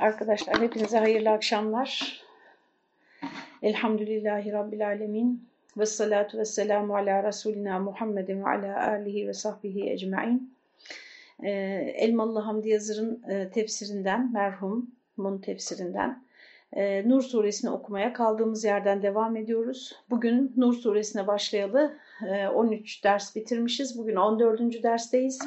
Arkadaşlar hepinize hayırlı akşamlar. Elhamdülillahi Rabbil Alemin. Ve salatu ve selamu ala Resulina Muhammedin ve ala alihi ve sahbihi ecmain. Ee, Elmalı Hamdi Yazır'ın e, tefsirinden, merhumun tefsirinden e, Nur suresini okumaya kaldığımız yerden devam ediyoruz. Bugün Nur suresine başlayalı e, 13 ders bitirmişiz. Bugün 14. dersteyiz.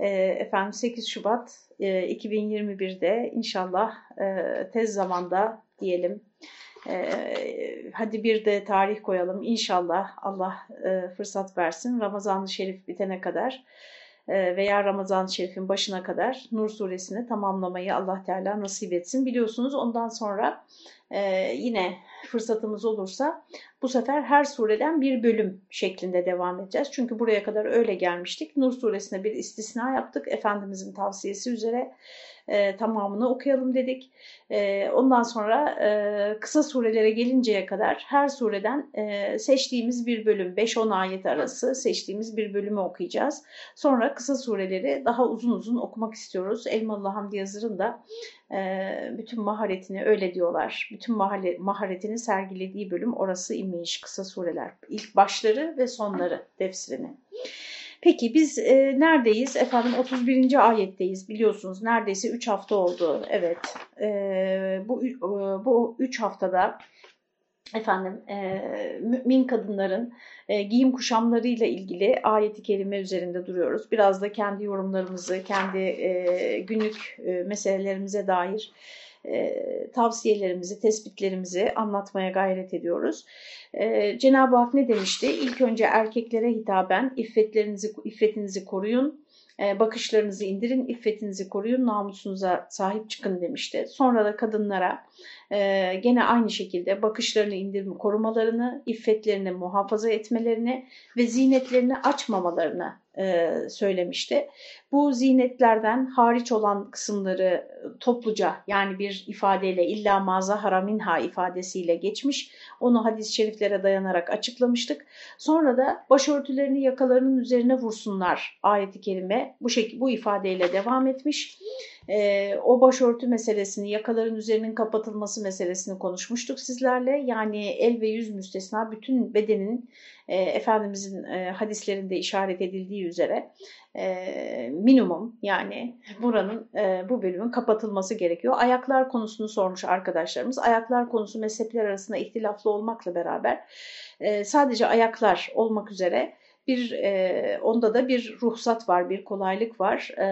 E, efendim 8 Şubat 2021'de e, inşallah e, tez zamanda diyelim. E, hadi bir de tarih koyalım. İnşallah Allah fırsat versin Ramazan-ı Şerif bitene kadar veya Ramazan-ı Şerif'in başına kadar Nur suresini tamamlamayı Allah Teala nasip etsin. Biliyorsunuz ondan sonra yine fırsatımız olursa bu sefer her sureden bir bölüm şeklinde devam edeceğiz. Çünkü buraya kadar öyle gelmiştik. Nur suresine bir istisna yaptık. Efendimizin tavsiyesi üzere e, tamamını okuyalım dedik. E, ondan sonra e, kısa surelere gelinceye kadar her sureden e, seçtiğimiz bir bölüm, 5-10 ayet arası seçtiğimiz bir bölümü okuyacağız. Sonra kısa sureleri daha uzun uzun okumak istiyoruz. Elmalı Hamdi Yazır'ın da e, bütün maharetini öyle diyorlar. Bütün maharetini sergilediği bölüm orası imiş kısa sureler. İlk başları ve sonları tefsirini. Peki biz e, neredeyiz? Efendim 31. ayetteyiz biliyorsunuz. Neredeyse 3 hafta oldu. Evet. E, bu e, bu 3 haftada efendim e, mümin kadınların e, giyim kuşamlarıyla ilgili ayeti kerime üzerinde duruyoruz. Biraz da kendi yorumlarımızı, kendi e, günlük e, meselelerimize dair e, tavsiyelerimizi, tespitlerimizi anlatmaya gayret ediyoruz. E, Cenab-ı Hak ne demişti? İlk önce erkeklere hitaben iffetlerinizi, iffetinizi koruyun, e, bakışlarınızı indirin, iffetinizi koruyun, namusunuza sahip çıkın demişti. Sonra da kadınlara gene aynı şekilde bakışlarını indirme, korumalarını, iffetlerini muhafaza etmelerini ve zinetlerini açmamalarını e, söylemişti. Bu zinetlerden hariç olan kısımları topluca yani bir ifadeyle illa maza haraminha ifadesiyle geçmiş. Onu hadis-i şeriflere dayanarak açıklamıştık. Sonra da başörtülerini yakalarının üzerine vursunlar ayeti kerime bu, şekilde, bu ifadeyle devam etmiş. E, o başörtü meselesini, yakaların üzerinin kapatılması meselesini konuşmuştuk sizlerle. Yani el ve yüz müstesna bütün bedenin e, Efendimizin e, hadislerinde işaret edildiği üzere e, minimum yani buranın e, bu bölümün kapatılması gerekiyor. Ayaklar konusunu sormuş arkadaşlarımız. Ayaklar konusu mezhepler arasında ihtilaflı olmakla beraber e, sadece ayaklar olmak üzere bir e, onda da bir ruhsat var, bir kolaylık var. E,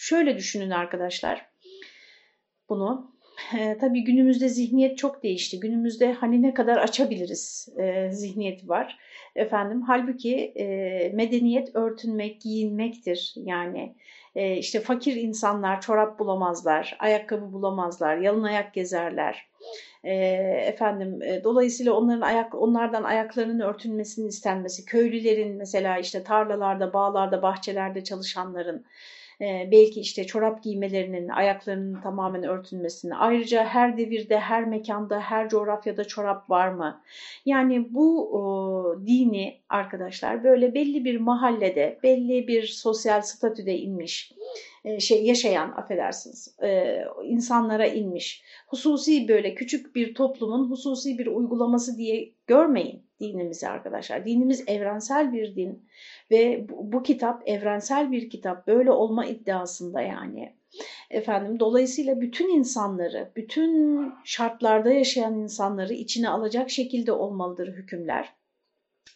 şöyle düşünün arkadaşlar bunu. E, tabii günümüzde zihniyet çok değişti. Günümüzde hani ne kadar açabiliriz e, zihniyeti var. Efendim halbuki e, medeniyet örtünmek, giyinmektir. Yani e, işte fakir insanlar çorap bulamazlar, ayakkabı bulamazlar, yalın ayak gezerler. E, efendim e, dolayısıyla onların ayak onlardan ayaklarının örtülmesinin istenmesi, köylülerin mesela işte tarlalarda, bağlarda, bahçelerde çalışanların ee, belki işte çorap giymelerinin, ayaklarının tamamen örtülmesini, ayrıca her devirde, her mekanda, her coğrafyada çorap var mı? Yani bu o, dini arkadaşlar böyle belli bir mahallede, belli bir sosyal statüde inmiş, e, şey yaşayan affedersiniz e, insanlara inmiş. Hususi böyle küçük bir toplumun hususi bir uygulaması diye görmeyin dinimizi arkadaşlar. Dinimiz evrensel bir din ve bu, bu kitap evrensel bir kitap. Böyle olma iddiasında yani. Efendim dolayısıyla bütün insanları, bütün şartlarda yaşayan insanları içine alacak şekilde olmalıdır hükümler.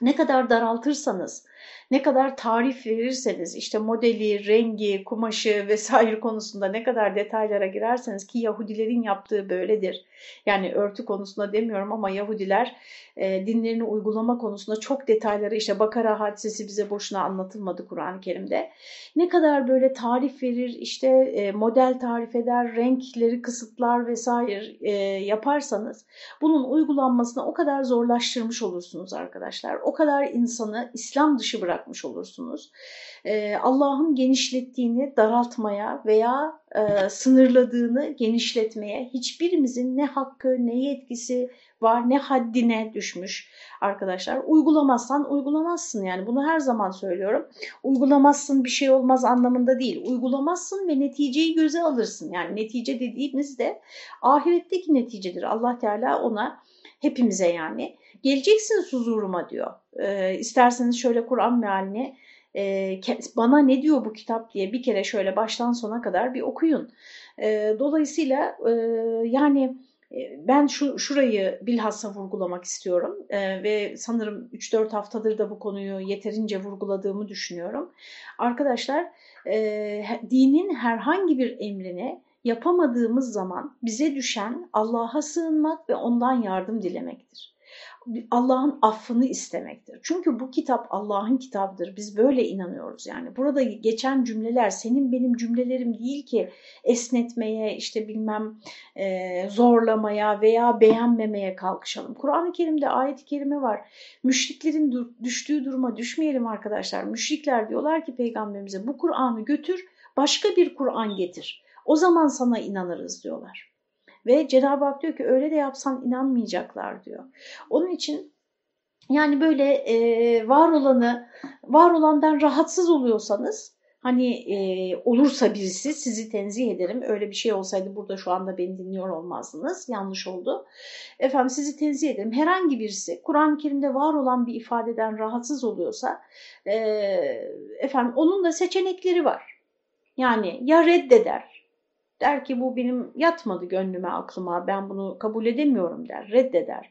Ne kadar daraltırsanız, ne kadar tarif verirseniz işte modeli, rengi, kumaşı vesaire konusunda ne kadar detaylara girerseniz ki Yahudilerin yaptığı böyledir. Yani örtü konusunda demiyorum ama Yahudiler e, dinlerini uygulama konusunda çok detayları işte Bakara hadisesi bize boşuna anlatılmadı Kur'an-ı Kerim'de. Ne kadar böyle tarif verir işte e, model tarif eder, renkleri kısıtlar vesaire e, yaparsanız bunun uygulanmasını o kadar zorlaştırmış olursunuz arkadaşlar. O kadar insanı İslam dışı dışı bırakmış olursunuz. E, Allah'ın genişlettiğini daraltmaya veya e, sınırladığını genişletmeye hiçbirimizin ne hakkı ne yetkisi var ne haddine düşmüş arkadaşlar. Uygulamazsan uygulamazsın yani bunu her zaman söylüyorum. Uygulamazsın bir şey olmaz anlamında değil. Uygulamazsın ve neticeyi göze alırsın. Yani netice dediğimiz de ahiretteki neticedir. Allah Teala ona hepimize yani geleceksiniz huzuruma diyor. Ee, isterseniz şöyle Kur'an mealini e, bana ne diyor bu kitap diye bir kere şöyle baştan sona kadar bir okuyun. E, dolayısıyla e, yani e, ben şu şurayı bilhassa vurgulamak istiyorum e, ve sanırım 3-4 haftadır da bu konuyu yeterince vurguladığımı düşünüyorum. Arkadaşlar e, dinin herhangi bir emrine yapamadığımız zaman bize düşen Allah'a sığınmak ve ondan yardım dilemektir. Allah'ın affını istemektir. Çünkü bu kitap Allah'ın kitabıdır. Biz böyle inanıyoruz yani. Burada geçen cümleler senin benim cümlelerim değil ki esnetmeye, işte bilmem e, zorlamaya veya beğenmemeye kalkışalım. Kur'an-ı Kerim'de ayet-i kerime var. Müşriklerin dur düştüğü duruma düşmeyelim arkadaşlar. Müşrikler diyorlar ki peygamberimize bu Kur'an'ı götür başka bir Kur'an getir. O zaman sana inanırız diyorlar. Ve Cenab-ı Hak diyor ki öyle de yapsan inanmayacaklar diyor. Onun için yani böyle e, var olanı, var olandan rahatsız oluyorsanız hani e, olursa birisi sizi tenzih ederim. Öyle bir şey olsaydı burada şu anda beni dinliyor olmazdınız. Yanlış oldu. Efendim sizi tenzih ederim. Herhangi birisi Kur'an-ı Kerim'de var olan bir ifadeden rahatsız oluyorsa e, efendim onun da seçenekleri var. Yani ya reddeder Der ki bu benim yatmadı gönlüme aklıma. Ben bunu kabul edemiyorum. der reddeder.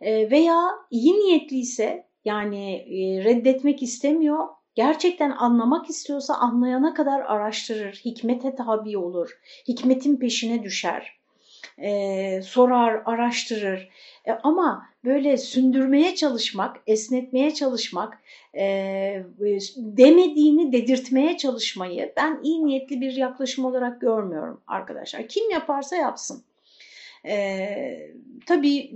E, veya iyi niyetliyse yani e, reddetmek istemiyor gerçekten anlamak istiyorsa anlayana kadar araştırır, hikmete tabi olur, hikmetin peşine düşer, e, sorar, araştırır. E, ama böyle sündürmeye çalışmak, esnetmeye çalışmak, e, demediğini dedirtmeye çalışmayı ben iyi niyetli bir yaklaşım olarak görmüyorum arkadaşlar. Kim yaparsa yapsın. E, tabii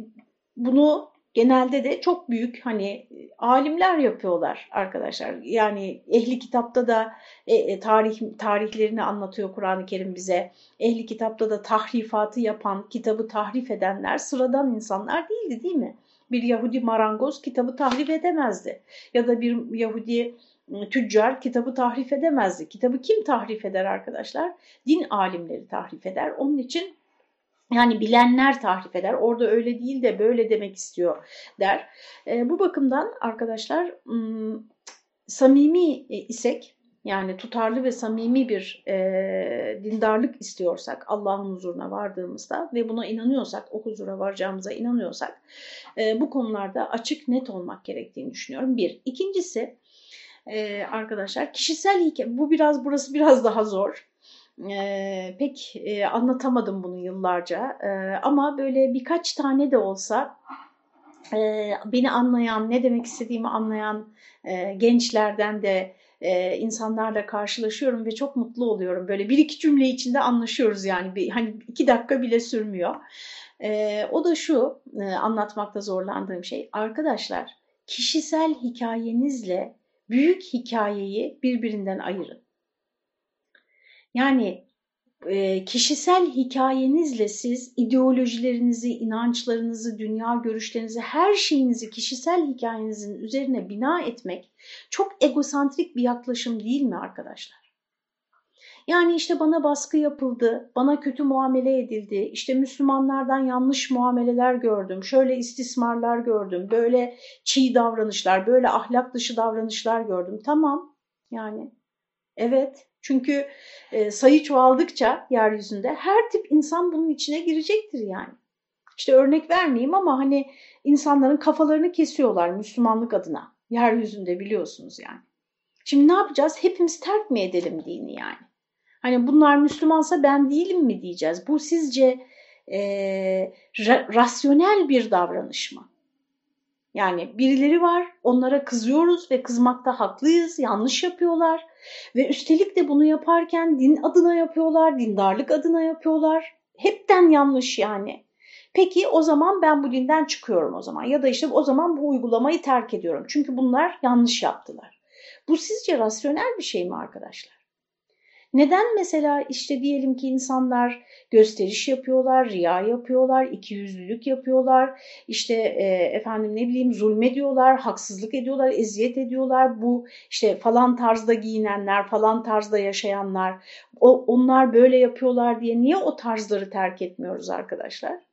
bunu genelde de çok büyük hani alimler yapıyorlar arkadaşlar. Yani ehli kitapta da e, e, tarih tarihlerini anlatıyor Kur'an-ı Kerim bize. Ehli kitapta da tahrifatı yapan, kitabı tahrif edenler sıradan insanlar değildi değil mi? Bir Yahudi marangoz kitabı tahrif edemezdi. Ya da bir Yahudi ıı, tüccar kitabı tahrif edemezdi. Kitabı kim tahrif eder arkadaşlar? Din alimleri tahrif eder. Onun için yani bilenler tahrif eder. Orada öyle değil de böyle demek istiyor der. E, bu bakımdan arkadaşlar samimi isek yani tutarlı ve samimi bir e, dindarlık istiyorsak Allah'ın huzuruna vardığımızda ve buna inanıyorsak, o huzura varacağımıza inanıyorsak e, bu konularda açık net olmak gerektiğini düşünüyorum. Bir. İkincisi e, arkadaşlar kişisel hikaye, bu biraz burası biraz daha zor e, pek e, anlatamadım bunu yıllarca e, ama böyle birkaç tane de olsa e, beni anlayan, ne demek istediğimi anlayan e, gençlerden de e, insanlarla karşılaşıyorum ve çok mutlu oluyorum. Böyle bir iki cümle içinde anlaşıyoruz yani bir, hani iki dakika bile sürmüyor. E, o da şu e, anlatmakta zorlandığım şey arkadaşlar kişisel hikayenizle büyük hikayeyi birbirinden ayırın. Yani e, kişisel hikayenizle siz ideolojilerinizi, inançlarınızı, dünya görüşlerinizi, her şeyinizi kişisel hikayenizin üzerine bina etmek çok egosantrik bir yaklaşım değil mi arkadaşlar? Yani işte bana baskı yapıldı, bana kötü muamele edildi, işte Müslümanlardan yanlış muameleler gördüm, şöyle istismarlar gördüm, böyle çiğ davranışlar, böyle ahlak dışı davranışlar gördüm. Tamam yani evet çünkü e, sayı çoğaldıkça yeryüzünde her tip insan bunun içine girecektir yani. İşte örnek vermeyeyim ama hani insanların kafalarını kesiyorlar Müslümanlık adına. Yeryüzünde biliyorsunuz yani. Şimdi ne yapacağız? Hepimiz terk mi edelim dini yani? Hani bunlar Müslümansa ben değilim mi diyeceğiz? Bu sizce e, ra rasyonel bir davranış mı? Yani birileri var, onlara kızıyoruz ve kızmakta haklıyız, yanlış yapıyorlar. Ve üstelik de bunu yaparken din adına yapıyorlar, dindarlık adına yapıyorlar. Hepten yanlış yani. Peki o zaman ben bu dinden çıkıyorum o zaman ya da işte o zaman bu uygulamayı terk ediyorum. Çünkü bunlar yanlış yaptılar. Bu sizce rasyonel bir şey mi arkadaşlar? Neden mesela işte diyelim ki insanlar gösteriş yapıyorlar, riya yapıyorlar, ikiyüzlülük yapıyorlar, işte e, efendim ne bileyim zulmediyorlar, haksızlık ediyorlar, eziyet ediyorlar. Bu işte falan tarzda giyinenler, falan tarzda yaşayanlar, o, onlar böyle yapıyorlar diye niye o tarzları terk etmiyoruz arkadaşlar?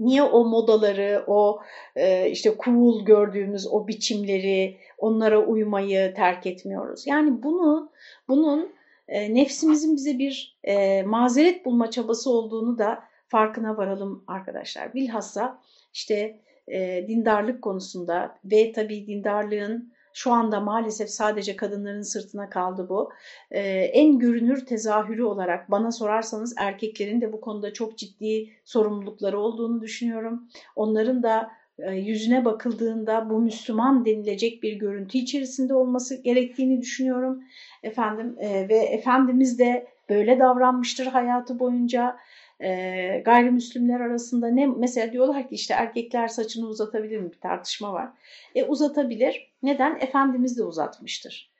Niye o modaları, o e, işte cool gördüğümüz o biçimleri, onlara uymayı terk etmiyoruz? Yani bunu, bunun e, nefsimizin bize bir e, mazeret bulma çabası olduğunu da farkına varalım arkadaşlar. Bilhassa işte e, dindarlık konusunda ve tabii dindarlığın şu anda maalesef sadece kadınların sırtına kaldı bu. Ee, en görünür tezahürü olarak bana sorarsanız erkeklerin de bu konuda çok ciddi sorumlulukları olduğunu düşünüyorum. Onların da e, yüzüne bakıldığında bu Müslüman denilecek bir görüntü içerisinde olması gerektiğini düşünüyorum. Efendim e, ve Efendimiz de böyle davranmıştır hayatı boyunca e, gayrimüslimler arasında ne mesela diyorlar ki işte erkekler saçını uzatabilir mi bir tartışma var. E uzatabilir. Neden? Efendimiz de uzatmıştır.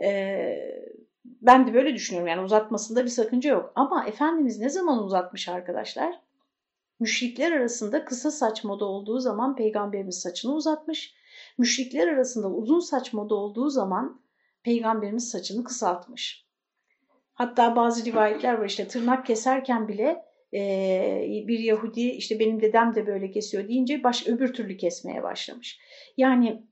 E, ben de böyle düşünüyorum yani uzatmasında bir sakınca yok. Ama Efendimiz ne zaman uzatmış arkadaşlar? Müşrikler arasında kısa saç moda olduğu zaman peygamberimiz saçını uzatmış. Müşrikler arasında uzun saç moda olduğu zaman peygamberimiz saçını kısaltmış. Hatta bazı rivayetler var işte tırnak keserken bile bir Yahudi işte benim dedem de böyle kesiyor deyince baş, öbür türlü kesmeye başlamış. Yani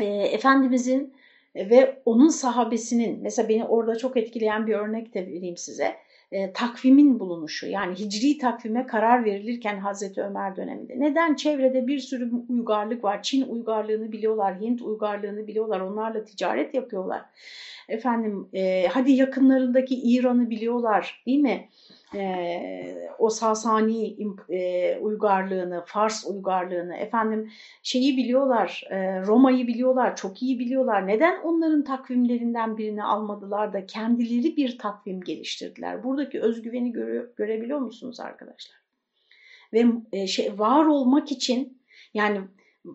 e, Efendimizin ve onun sahabesinin mesela beni orada çok etkileyen bir örnek de vereyim size. E, takvimin bulunuşu yani hicri takvime karar verilirken Hazreti Ömer döneminde. Neden? Çevrede bir sürü uygarlık var. Çin uygarlığını biliyorlar, Hint uygarlığını biliyorlar. Onlarla ticaret yapıyorlar. Efendim e, hadi yakınlarındaki İran'ı biliyorlar değil mi? E, o Sasani e, uygarlığını, Fars uygarlığını, efendim şeyi biliyorlar, e, Roma'yı biliyorlar, çok iyi biliyorlar. Neden onların takvimlerinden birini almadılar da kendileri bir takvim geliştirdiler? Buradaki özgüveni göre, görebiliyor musunuz arkadaşlar? Ve e, şey var olmak için yani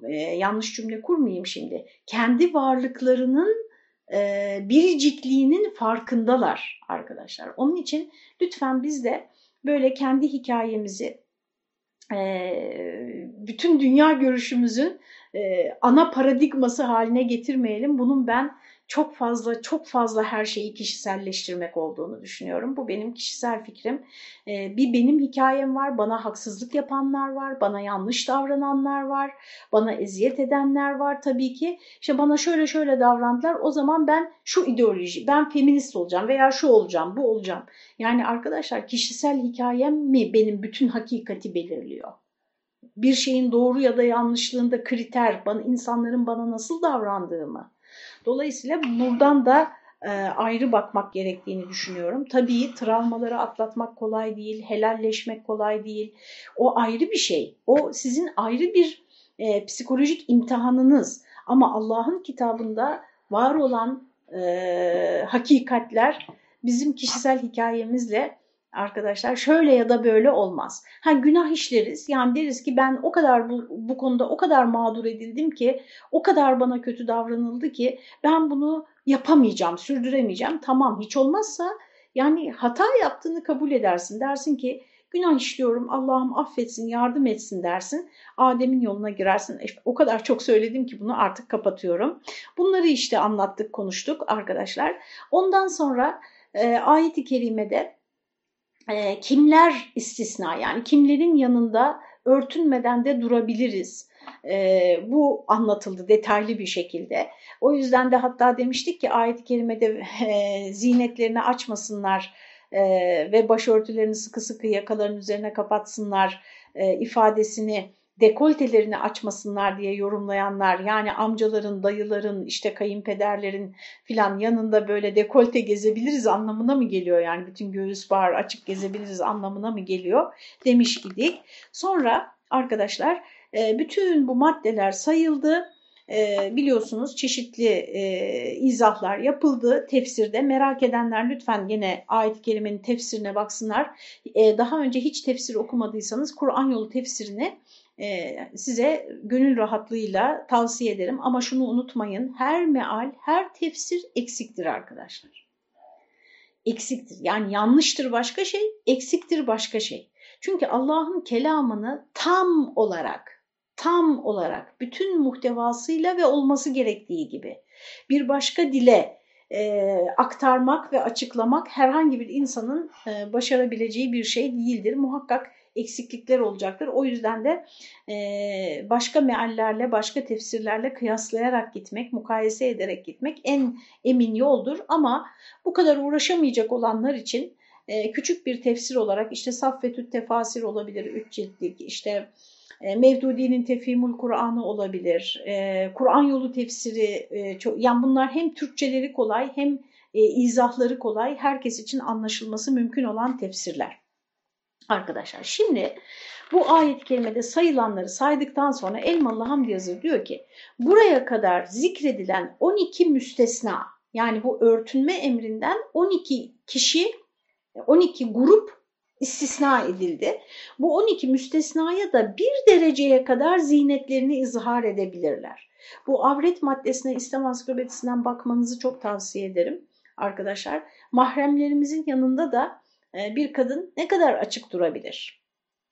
e, yanlış cümle kurmayayım şimdi. Kendi varlıklarının e, biricikliğinin farkındalar arkadaşlar. Onun için lütfen biz de böyle kendi hikayemizi, e, bütün dünya görüşümüzün e, ana paradigması haline getirmeyelim. Bunun ben çok fazla çok fazla her şeyi kişiselleştirmek olduğunu düşünüyorum. Bu benim kişisel fikrim. Ee, bir benim hikayem var, bana haksızlık yapanlar var, bana yanlış davrananlar var, bana eziyet edenler var tabii ki. İşte bana şöyle şöyle davrandılar o zaman ben şu ideoloji, ben feminist olacağım veya şu olacağım, bu olacağım. Yani arkadaşlar kişisel hikayem mi benim bütün hakikati belirliyor? bir şeyin doğru ya da yanlışlığında kriter, bana, insanların bana nasıl davrandığımı, Dolayısıyla buradan da e, ayrı bakmak gerektiğini düşünüyorum. Tabii travmaları atlatmak kolay değil, helalleşmek kolay değil. O ayrı bir şey. O sizin ayrı bir e, psikolojik imtihanınız. Ama Allah'ın kitabında var olan e, hakikatler bizim kişisel hikayemizle arkadaşlar şöyle ya da böyle olmaz. Ha günah işleriz. Yani deriz ki ben o kadar bu, bu konuda o kadar mağdur edildim ki o kadar bana kötü davranıldı ki ben bunu yapamayacağım, sürdüremeyeceğim. Tamam hiç olmazsa yani hata yaptığını kabul edersin. Dersin ki günah işliyorum Allah'ım affetsin yardım etsin dersin. Adem'in yoluna girersin. İşte o kadar çok söyledim ki bunu artık kapatıyorum. Bunları işte anlattık konuştuk arkadaşlar. Ondan sonra e, ayet-i kerimede e, kimler istisna yani kimlerin yanında örtünmeden de durabiliriz. E, bu anlatıldı detaylı bir şekilde. O yüzden de hatta demiştik ki ayet-i kerimede e, zinetlerini açmasınlar e, ve başörtülerini sıkı sıkı yakaların üzerine kapatsınlar e, ifadesini dekoltelerini açmasınlar diye yorumlayanlar yani amcaların, dayıların, işte kayınpederlerin filan yanında böyle dekolte gezebiliriz anlamına mı geliyor yani bütün göğüs bağır açık gezebiliriz anlamına mı geliyor demiş idik. Sonra arkadaşlar e, bütün bu maddeler sayıldı. E, biliyorsunuz çeşitli e, izahlar yapıldı tefsirde. Merak edenler lütfen yine ayet-i kerimenin tefsirine baksınlar. daha önce hiç tefsir okumadıysanız Kur'an yolu tefsirini e, size gönül rahatlığıyla tavsiye ederim. Ama şunu unutmayın her meal, her tefsir eksiktir arkadaşlar. Eksiktir yani yanlıştır başka şey, eksiktir başka şey. Çünkü Allah'ın kelamını tam olarak, tam olarak bütün muhtevasıyla ve olması gerektiği gibi bir başka dile e, aktarmak ve açıklamak herhangi bir insanın e, başarabileceği bir şey değildir. Muhakkak eksiklikler olacaktır. O yüzden de e, başka meallerle, başka tefsirlerle kıyaslayarak gitmek, mukayese ederek gitmek en emin yoldur. Ama bu kadar uğraşamayacak olanlar için e, küçük bir tefsir olarak işte Saffetü't Tefasir olabilir, üç ciltlik, işte e, Mevdudi'nin Tefhimul Kur'an'ı olabilir, e, Kur'an yolu tefsiri, e, yani bunlar hem Türkçeleri kolay hem izahları kolay, herkes için anlaşılması mümkün olan tefsirler. Arkadaşlar şimdi bu ayet-i kerimede sayılanları saydıktan sonra Elmalı Hamdi Yazır diyor ki buraya kadar zikredilen 12 müstesna yani bu örtünme emrinden 12 kişi 12 grup istisna edildi. Bu 12 müstesnaya da bir dereceye kadar zinetlerini izhar edebilirler. Bu avret maddesine İslam ansiklopedisinden bakmanızı çok tavsiye ederim arkadaşlar. Mahremlerimizin yanında da bir kadın ne kadar açık durabilir?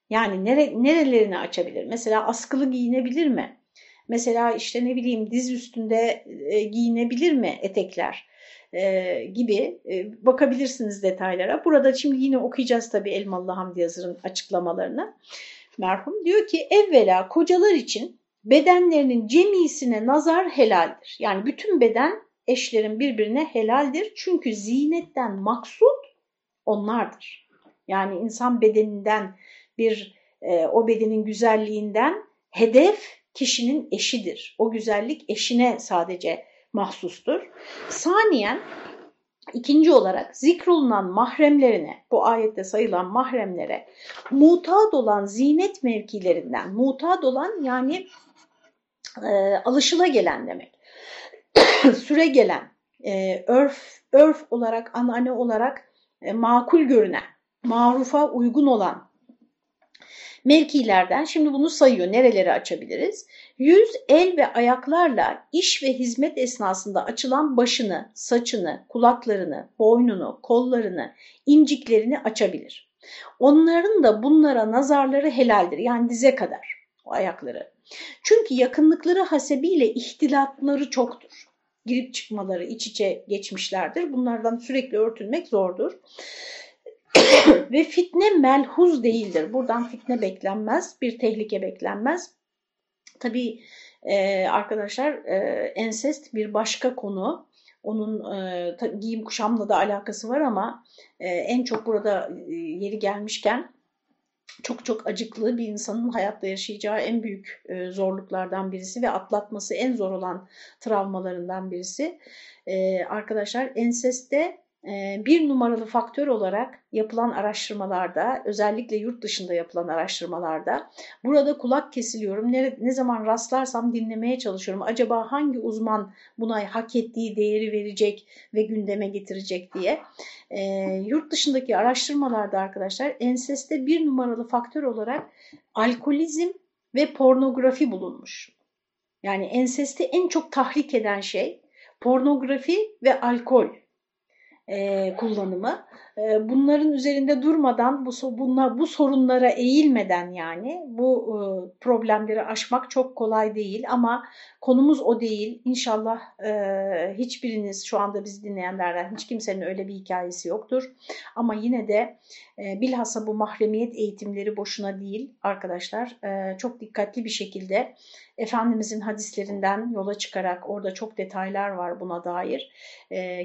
Yani nere, nerelerini açabilir? Mesela askılı giyinebilir mi? Mesela işte ne bileyim diz üstünde e, giyinebilir mi etekler? e, gibi e, bakabilirsiniz detaylara. Burada şimdi yine okuyacağız tabii Elmalı Hamdi Yazır'ın açıklamalarını. Merhum diyor ki evvela kocalar için bedenlerinin cemisine nazar helaldir. Yani bütün beden eşlerin birbirine helaldir. Çünkü zinetten maksut onlardır. Yani insan bedeninden bir e, o bedenin güzelliğinden hedef kişinin eşidir. O güzellik eşine sadece mahsustur. Saniyen ikinci olarak zikrolunan mahremlerine, bu ayette sayılan mahremlere mutad olan zinet mevkilerinden, mutad olan yani e, alışıla gelen demek, süre gelen, e, örf, örf olarak, anane olarak e, makul görünen, marufa uygun olan mevkilerden şimdi bunu sayıyor. Nereleri açabiliriz? Yüz, el ve ayaklarla iş ve hizmet esnasında açılan başını, saçını, kulaklarını, boynunu, kollarını, inciklerini açabilir. Onların da bunlara nazarları helaldir. Yani dize kadar o ayakları. Çünkü yakınlıkları hasebiyle ihtilatları çoktur. Girip çıkmaları iç içe geçmişlerdir. Bunlardan sürekli örtülmek zordur. Ve fitne melhuz değildir. Buradan fitne beklenmez, bir tehlike beklenmez. Tabii e, arkadaşlar e, ensest bir başka konu. Onun e, giyim kuşamla da alakası var ama e, en çok burada e, yeri gelmişken çok çok acıklı bir insanın hayatta yaşayacağı en büyük e, zorluklardan birisi ve atlatması en zor olan travmalarından birisi. E, arkadaşlar enseste bir numaralı faktör olarak yapılan araştırmalarda, özellikle yurt dışında yapılan araştırmalarda, burada kulak kesiliyorum, ne, ne zaman rastlarsam dinlemeye çalışıyorum. Acaba hangi uzman buna hak ettiği değeri verecek ve gündeme getirecek diye. E, yurt dışındaki araştırmalarda arkadaşlar enseste bir numaralı faktör olarak alkolizm ve pornografi bulunmuş. Yani ensesti en çok tahrik eden şey pornografi ve alkol e, kullanımı. E, bunların üzerinde durmadan, bu bunlar bu sorunlara eğilmeden yani bu e, problemleri aşmak çok kolay değil ama konumuz o değil. İnşallah e, hiçbiriniz şu anda bizi dinleyenlerden hiç kimsenin öyle bir hikayesi yoktur. Ama yine de e, bilhassa bu mahremiyet eğitimleri boşuna değil arkadaşlar. Çok dikkatli bir şekilde Efendimizin hadislerinden yola çıkarak orada çok detaylar var buna dair.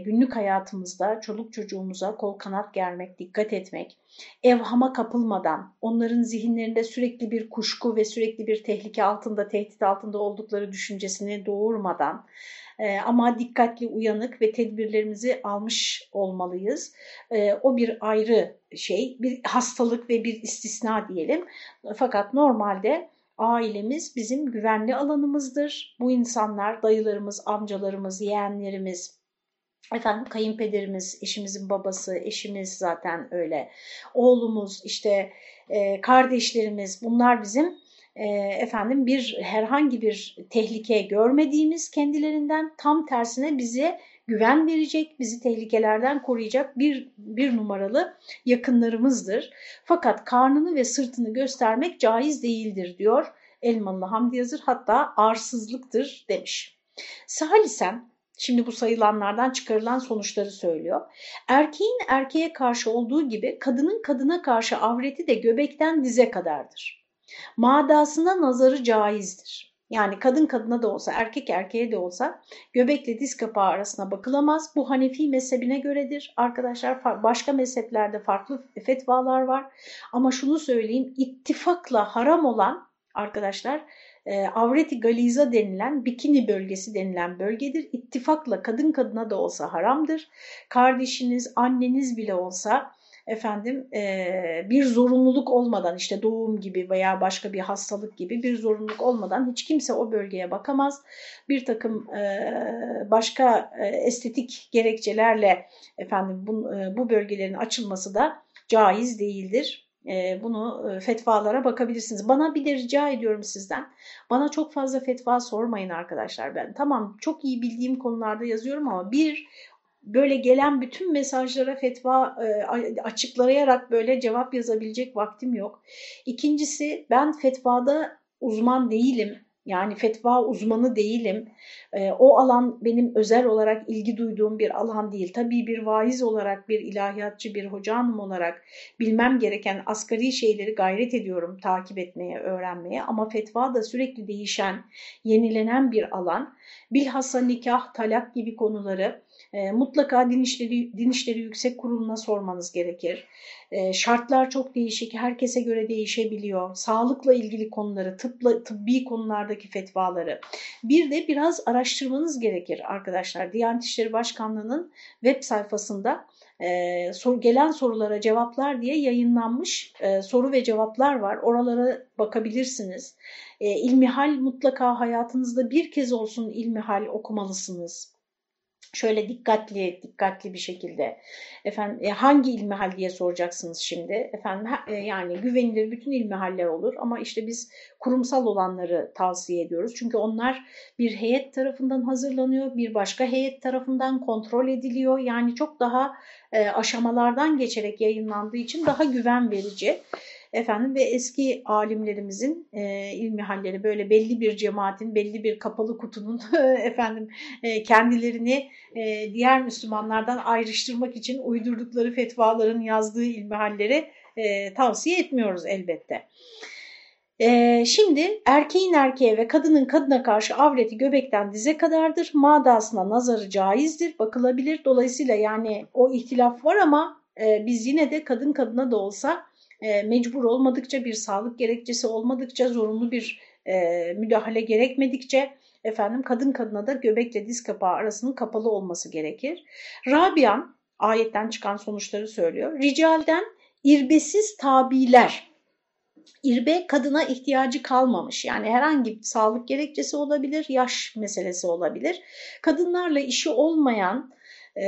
Günlük hayatımızda çoluk çocuğumuza kol kanat germek, dikkat etmek, evhama kapılmadan, onların zihinlerinde sürekli bir kuşku ve sürekli bir tehlike altında, tehdit altında oldukları düşüncesini doğurmadan, e, ama dikkatli, uyanık ve tedbirlerimizi almış olmalıyız. E, o bir ayrı şey, bir hastalık ve bir istisna diyelim. Fakat normalde ailemiz bizim güvenli alanımızdır. Bu insanlar dayılarımız, amcalarımız, yeğenlerimiz, efendim kayınpederimiz, eşimizin babası, eşimiz zaten öyle, oğlumuz, işte e, kardeşlerimiz bunlar bizim e, efendim bir herhangi bir tehlike görmediğimiz kendilerinden tam tersine bize güven verecek, bizi tehlikelerden koruyacak bir, bir numaralı yakınlarımızdır. Fakat karnını ve sırtını göstermek caiz değildir diyor Elmalı Hamdi Yazır hatta arsızlıktır demiş. Salisen Şimdi bu sayılanlardan çıkarılan sonuçları söylüyor. Erkeğin erkeğe karşı olduğu gibi kadının kadına karşı avreti de göbekten dize kadardır. Madasına nazarı caizdir. Yani kadın kadına da olsa, erkek erkeğe de olsa göbekle diz kapağı arasına bakılamaz. Bu Hanefi mezhebine göredir. Arkadaşlar başka mezheplerde farklı fetvalar var. Ama şunu söyleyeyim, ittifakla haram olan arkadaşlar e, avreti galiza denilen bikini bölgesi denilen bölgedir. İttifakla kadın kadına da olsa haramdır. Kardeşiniz, anneniz bile olsa efendim e, bir zorunluluk olmadan işte doğum gibi veya başka bir hastalık gibi bir zorunluluk olmadan hiç kimse o bölgeye bakamaz. Bir takım e, başka e, estetik gerekçelerle efendim bu, e, bu bölgelerin açılması da caiz değildir. E, bunu e, fetvalara bakabilirsiniz. Bana bir de rica ediyorum sizden. Bana çok fazla fetva sormayın arkadaşlar ben. Tamam çok iyi bildiğim konularda yazıyorum ama bir böyle gelen bütün mesajlara fetva e, açıklayarak böyle cevap yazabilecek vaktim yok. İkincisi ben fetvada uzman değilim. Yani fetva uzmanı değilim. E, o alan benim özel olarak ilgi duyduğum bir alan değil. Tabii bir vaiz olarak, bir ilahiyatçı, bir hoca hanım olarak bilmem gereken asgari şeyleri gayret ediyorum takip etmeye, öğrenmeye. Ama fetva da sürekli değişen, yenilenen bir alan. Bilhassa nikah, talak gibi konuları e, mutlaka Din İşleri, Din İşleri Yüksek Kurulu'na sormanız gerekir. E, şartlar çok değişik, herkese göre değişebiliyor. Sağlıkla ilgili konuları, tıpla, tıbbi konulardaki fetvaları. Bir de biraz araştırmanız gerekir arkadaşlar. Diyanet İşleri Başkanlığı'nın web sayfasında e, sor, gelen sorulara cevaplar diye yayınlanmış e, soru ve cevaplar var. Oralara bakabilirsiniz. E, ilmihal mutlaka hayatınızda bir kez olsun ilmihal okumalısınız şöyle dikkatli dikkatli bir şekilde efendim e, hangi ilmihal diye soracaksınız şimdi? Efendim e, yani güvenilir bütün ilmihaller olur ama işte biz kurumsal olanları tavsiye ediyoruz. Çünkü onlar bir heyet tarafından hazırlanıyor bir başka heyet tarafından kontrol ediliyor. Yani çok daha e, aşamalardan geçerek yayınlandığı için daha güven verici efendim ve eski alimlerimizin e, ilmihalleri böyle belli bir cemaatin, belli bir kapalı kutunun efendim e, kendilerini e, diğer Müslümanlardan ayrıştırmak için uydurdukları fetvaların yazdığı ilmihalleri e, tavsiye etmiyoruz elbette. Ee, şimdi erkeğin erkeğe ve kadının kadına karşı avreti göbekten dize kadardır. Madasına nazarı caizdir, bakılabilir. Dolayısıyla yani o ihtilaf var ama e, biz yine de kadın kadına da olsa e, mecbur olmadıkça bir sağlık gerekçesi olmadıkça zorunlu bir e, müdahale gerekmedikçe efendim kadın kadına da göbekle diz kapağı arasının kapalı olması gerekir. Rabian ayetten çıkan sonuçları söylüyor. Ricalden irbesiz tabiler irbe kadına ihtiyacı kalmamış. Yani herhangi bir sağlık gerekçesi olabilir, yaş meselesi olabilir. Kadınlarla işi olmayan e,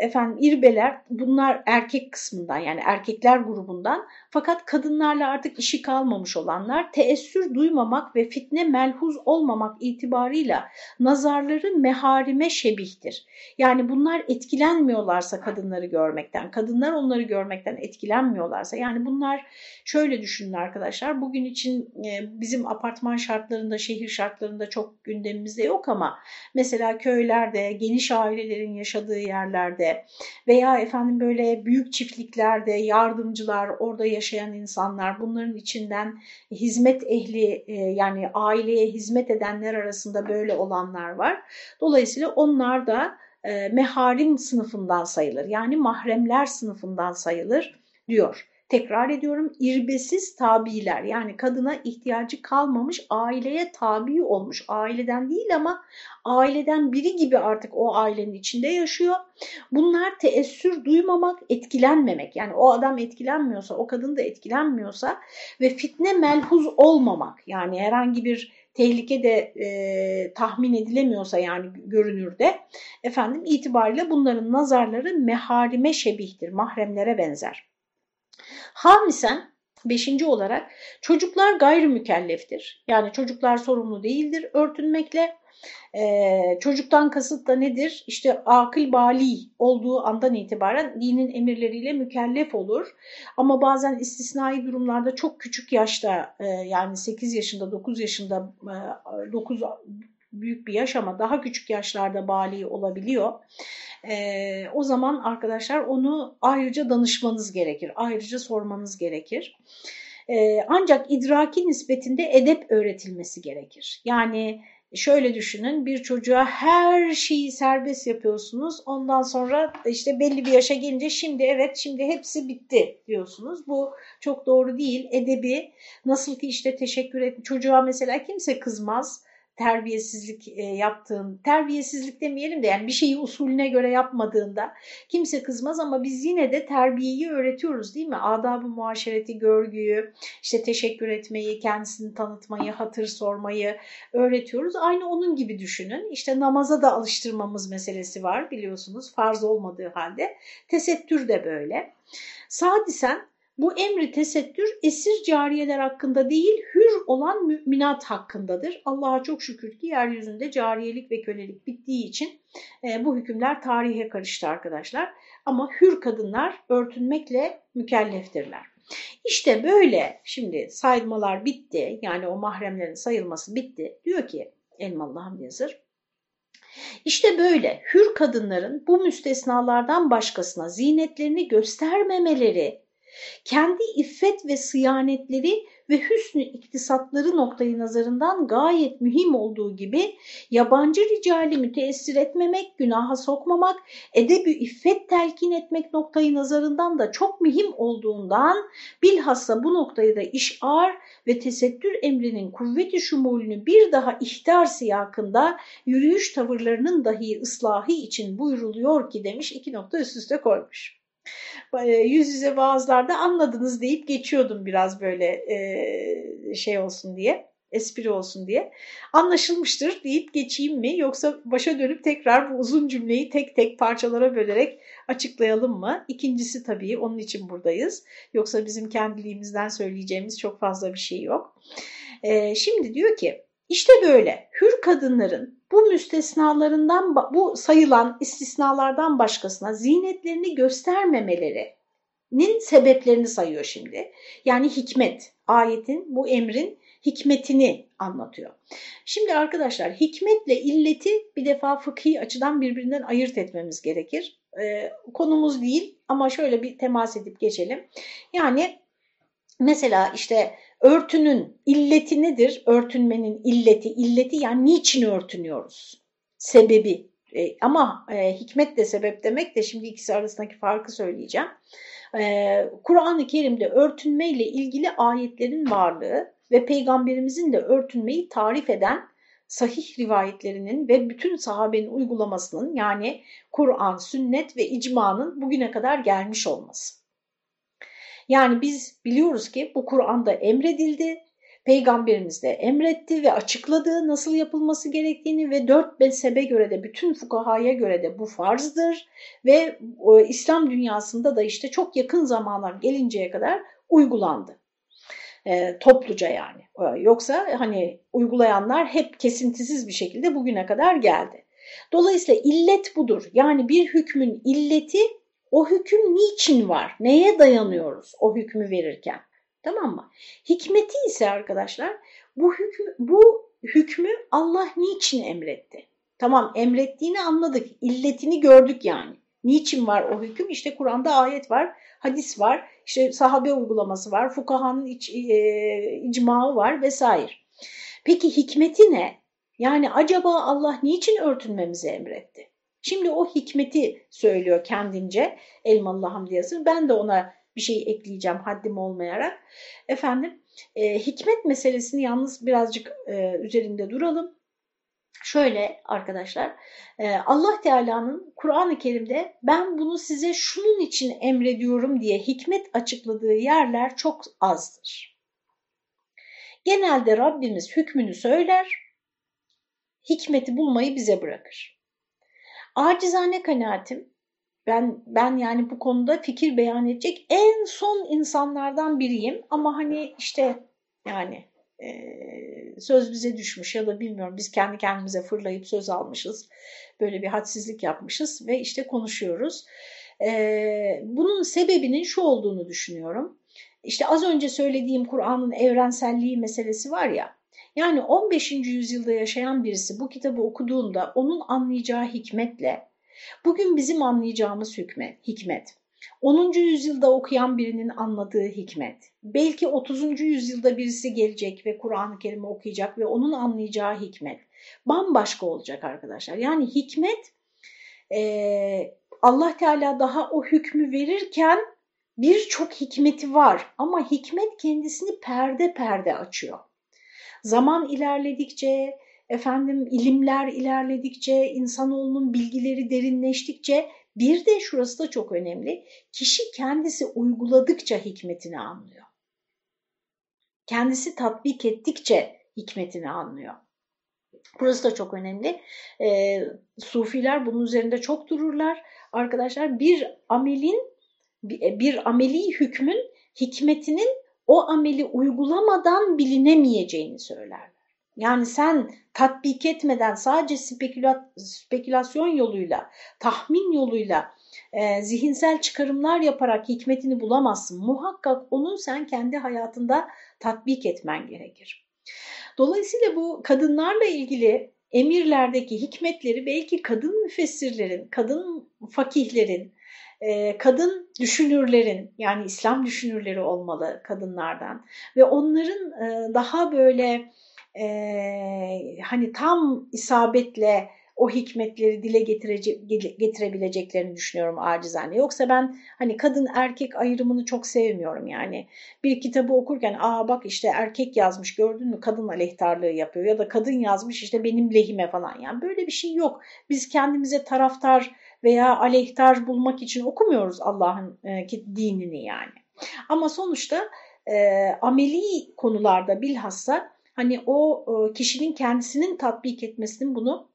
efendim irbeler bunlar erkek kısmından yani erkekler grubundan fakat kadınlarla artık işi kalmamış olanlar teessür duymamak ve fitne melhuz olmamak itibarıyla nazarları meharime şebihtir. Yani bunlar etkilenmiyorlarsa kadınları görmekten, kadınlar onları görmekten etkilenmiyorlarsa yani bunlar şöyle düşünün arkadaşlar bugün için e, bizim apartman şartlarında, şehir şartlarında çok gündemimizde yok ama mesela köylerde, geniş ailelerin yaşadığı yerlerde veya efendim böyle büyük çiftliklerde yardımcılar, orada yaşayan insanlar bunların içinden hizmet ehli e, yani aileye hizmet edenler arasında böyle olanlar var. Dolayısıyla onlar da e, meharim sınıfından sayılır yani mahremler sınıfından sayılır diyor. Tekrar ediyorum irbesiz tabiler yani kadına ihtiyacı kalmamış aileye tabi olmuş aileden değil ama aileden biri gibi artık o ailenin içinde yaşıyor. Bunlar teessür duymamak, etkilenmemek yani o adam etkilenmiyorsa o kadın da etkilenmiyorsa ve fitne melhuz olmamak yani herhangi bir tehlike de e, tahmin edilemiyorsa yani görünürde efendim itibariyle bunların nazarları meharime şebihtir, mahremlere benzer. Hamisen Beşinci olarak çocuklar gayrimükelleftir. Yani çocuklar sorumlu değildir örtünmekle. Ee, çocuktan kasıt da nedir? İşte akıl bali olduğu andan itibaren dinin emirleriyle mükellef olur. Ama bazen istisnai durumlarda çok küçük yaşta e, yani 8 yaşında 9 yaşında e, 9 büyük bir yaş ama daha küçük yaşlarda bali olabiliyor. E, o zaman arkadaşlar onu ayrıca danışmanız gerekir, ayrıca sormanız gerekir. E, ancak idraki nispetinde edep öğretilmesi gerekir. Yani şöyle düşünün bir çocuğa her şeyi serbest yapıyorsunuz ondan sonra işte belli bir yaşa gelince şimdi evet şimdi hepsi bitti diyorsunuz. Bu çok doğru değil edebi nasıl ki işte teşekkür et çocuğa mesela kimse kızmaz terbiyesizlik e, yaptığın, terbiyesizlik demeyelim de yani bir şeyi usulüne göre yapmadığında kimse kızmaz ama biz yine de terbiyeyi öğretiyoruz değil mi? Adab-ı muaşereti, görgüyü, işte teşekkür etmeyi, kendisini tanıtmayı, hatır sormayı öğretiyoruz. Aynı onun gibi düşünün. İşte namaza da alıştırmamız meselesi var biliyorsunuz farz olmadığı halde. Tesettür de böyle. Sadisen bu emri tesettür esir cariyeler hakkında değil hür olan müminat hakkındadır. Allah'a çok şükür ki yeryüzünde cariyelik ve kölelik bittiği için e, bu hükümler tarihe karıştı arkadaşlar. Ama hür kadınlar örtünmekle mükelleftirler. İşte böyle şimdi saymalar bitti yani o mahremlerin sayılması bitti. Diyor ki Elmalı Hamdi Yazır. İşte böyle hür kadınların bu müstesnalardan başkasına zinetlerini göstermemeleri kendi iffet ve sıyanetleri ve hüsnü iktisatları noktayı nazarından gayet mühim olduğu gibi yabancı ricali müteessir etmemek, günaha sokmamak, edebi iffet telkin etmek noktayı nazarından da çok mühim olduğundan bilhassa bu noktayı da işar ve tesettür emrinin kuvveti şumulünü bir daha ihtar siyakında yürüyüş tavırlarının dahi ıslahı için buyruluyor ki demiş iki nokta üst üste koymuş. E, yüz yüze vaazlarda anladınız deyip geçiyordum biraz böyle e, şey olsun diye espri olsun diye. Anlaşılmıştır deyip geçeyim mi yoksa başa dönüp tekrar bu uzun cümleyi tek tek parçalara bölerek açıklayalım mı? İkincisi tabii onun için buradayız. Yoksa bizim kendiliğimizden söyleyeceğimiz çok fazla bir şey yok. Ee, şimdi diyor ki işte böyle hür kadınların bu müstesnalarından bu sayılan istisnalardan başkasına zinetlerini göstermemelerinin sebeplerini sayıyor şimdi. Yani hikmet, ayetin bu emrin hikmetini anlatıyor. Şimdi arkadaşlar hikmetle illeti bir defa fıkhi açıdan birbirinden ayırt etmemiz gerekir. Ee, konumuz değil ama şöyle bir temas edip geçelim. Yani mesela işte Örtünün illeti nedir? Örtünmenin illeti, illeti yani niçin örtünüyoruz? Sebebi. E, ama e, hikmet de sebep demek de şimdi ikisi arasındaki farkı söyleyeceğim. E, Kur'an-ı Kerim'de örtünmeyle ilgili ayetlerin varlığı ve peygamberimizin de örtünmeyi tarif eden sahih rivayetlerinin ve bütün sahabenin uygulamasının yani Kur'an, sünnet ve icmanın bugüne kadar gelmiş olması. Yani biz biliyoruz ki bu Kur'an'da emredildi, Peygamberimiz de emretti ve açıkladı nasıl yapılması gerektiğini ve dört mezhebe göre de bütün fukahaya göre de bu farzdır ve e, İslam dünyasında da işte çok yakın zamanlar gelinceye kadar uygulandı. E, topluca yani. E, yoksa hani uygulayanlar hep kesintisiz bir şekilde bugüne kadar geldi. Dolayısıyla illet budur. Yani bir hükmün illeti o hüküm niçin var? Neye dayanıyoruz o hükmü verirken? Tamam mı? Hikmeti ise arkadaşlar bu hükmü, bu hükmü Allah niçin emretti? Tamam emrettiğini anladık, illetini gördük yani. Niçin var o hüküm? İşte Kur'an'da ayet var, hadis var, işte sahabe uygulaması var, fukahanın iç, e, icmağı var vesaire. Peki hikmeti ne? Yani acaba Allah niçin örtünmemizi emretti? Şimdi o hikmeti söylüyor kendince Elmalı Hamdi Yazır. Ben de ona bir şey ekleyeceğim haddim olmayarak. Efendim e, hikmet meselesini yalnız birazcık e, üzerinde duralım. Şöyle arkadaşlar e, Allah Teala'nın Kur'an-ı Kerim'de ben bunu size şunun için emrediyorum diye hikmet açıkladığı yerler çok azdır. Genelde Rabbimiz hükmünü söyler, hikmeti bulmayı bize bırakır. Acizane kanaatim Ben ben yani bu konuda fikir beyan edecek en son insanlardan biriyim ama hani işte yani e, söz bize düşmüş ya da bilmiyorum biz kendi kendimize fırlayıp söz almışız. Böyle bir hadsizlik yapmışız ve işte konuşuyoruz. E, bunun sebebinin şu olduğunu düşünüyorum. İşte az önce söylediğim Kur'an'ın evrenselliği meselesi var ya. Yani 15. yüzyılda yaşayan birisi bu kitabı okuduğunda onun anlayacağı hikmetle bugün bizim anlayacağımız hükmet, hikmet 10. yüzyılda okuyan birinin anladığı hikmet, belki 30. yüzyılda birisi gelecek ve Kur'an-ı Kerim'i okuyacak ve onun anlayacağı hikmet bambaşka olacak arkadaşlar. Yani hikmet e, Allah Teala daha o hükmü verirken birçok hikmeti var ama hikmet kendisini perde perde açıyor. Zaman ilerledikçe, efendim ilimler ilerledikçe, insanoğlunun bilgileri derinleştikçe bir de şurası da çok önemli. Kişi kendisi uyguladıkça hikmetini anlıyor. Kendisi tatbik ettikçe hikmetini anlıyor. Burası da çok önemli. E, Sufiler bunun üzerinde çok dururlar. Arkadaşlar bir amelin, bir ameli hükmün hikmetinin o ameli uygulamadan bilinemeyeceğini söylerler. Yani sen tatbik etmeden sadece speküla, spekülasyon yoluyla, tahmin yoluyla, e, zihinsel çıkarımlar yaparak hikmetini bulamazsın. Muhakkak onu sen kendi hayatında tatbik etmen gerekir. Dolayısıyla bu kadınlarla ilgili emirlerdeki hikmetleri belki kadın müfessirlerin, kadın fakihlerin, e, kadın düşünürlerin yani İslam düşünürleri olmalı kadınlardan. Ve onların e, daha böyle e, hani tam isabetle o hikmetleri dile getirebileceklerini düşünüyorum acizane. Yoksa ben hani kadın erkek ayrımını çok sevmiyorum yani. Bir kitabı okurken aa bak işte erkek yazmış gördün mü kadın aleyhtarlığı yapıyor ya da kadın yazmış işte benim lehime falan. Yani böyle bir şey yok. Biz kendimize taraftar veya aleyhtar bulmak için okumuyoruz Allah'ın e, dinini yani. Ama sonuçta e, ameli konularda bilhassa hani o e, kişinin kendisinin tatbik etmesinin bunu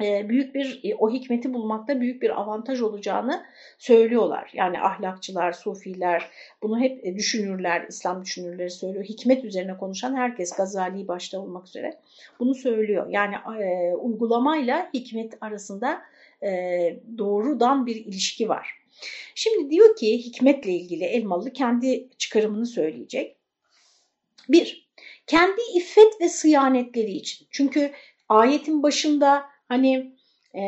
büyük bir e, o hikmeti bulmakta büyük bir avantaj olacağını söylüyorlar. Yani ahlakçılar, sufiler bunu hep düşünürler, İslam düşünürleri söylüyor. Hikmet üzerine konuşan herkes Gazali başta olmak üzere bunu söylüyor. Yani e, uygulamayla hikmet arasında e, doğrudan bir ilişki var. Şimdi diyor ki hikmetle ilgili Elmalı kendi çıkarımını söyleyecek. Bir, kendi iffet ve sıyanetleri için. Çünkü ayetin başında hani e,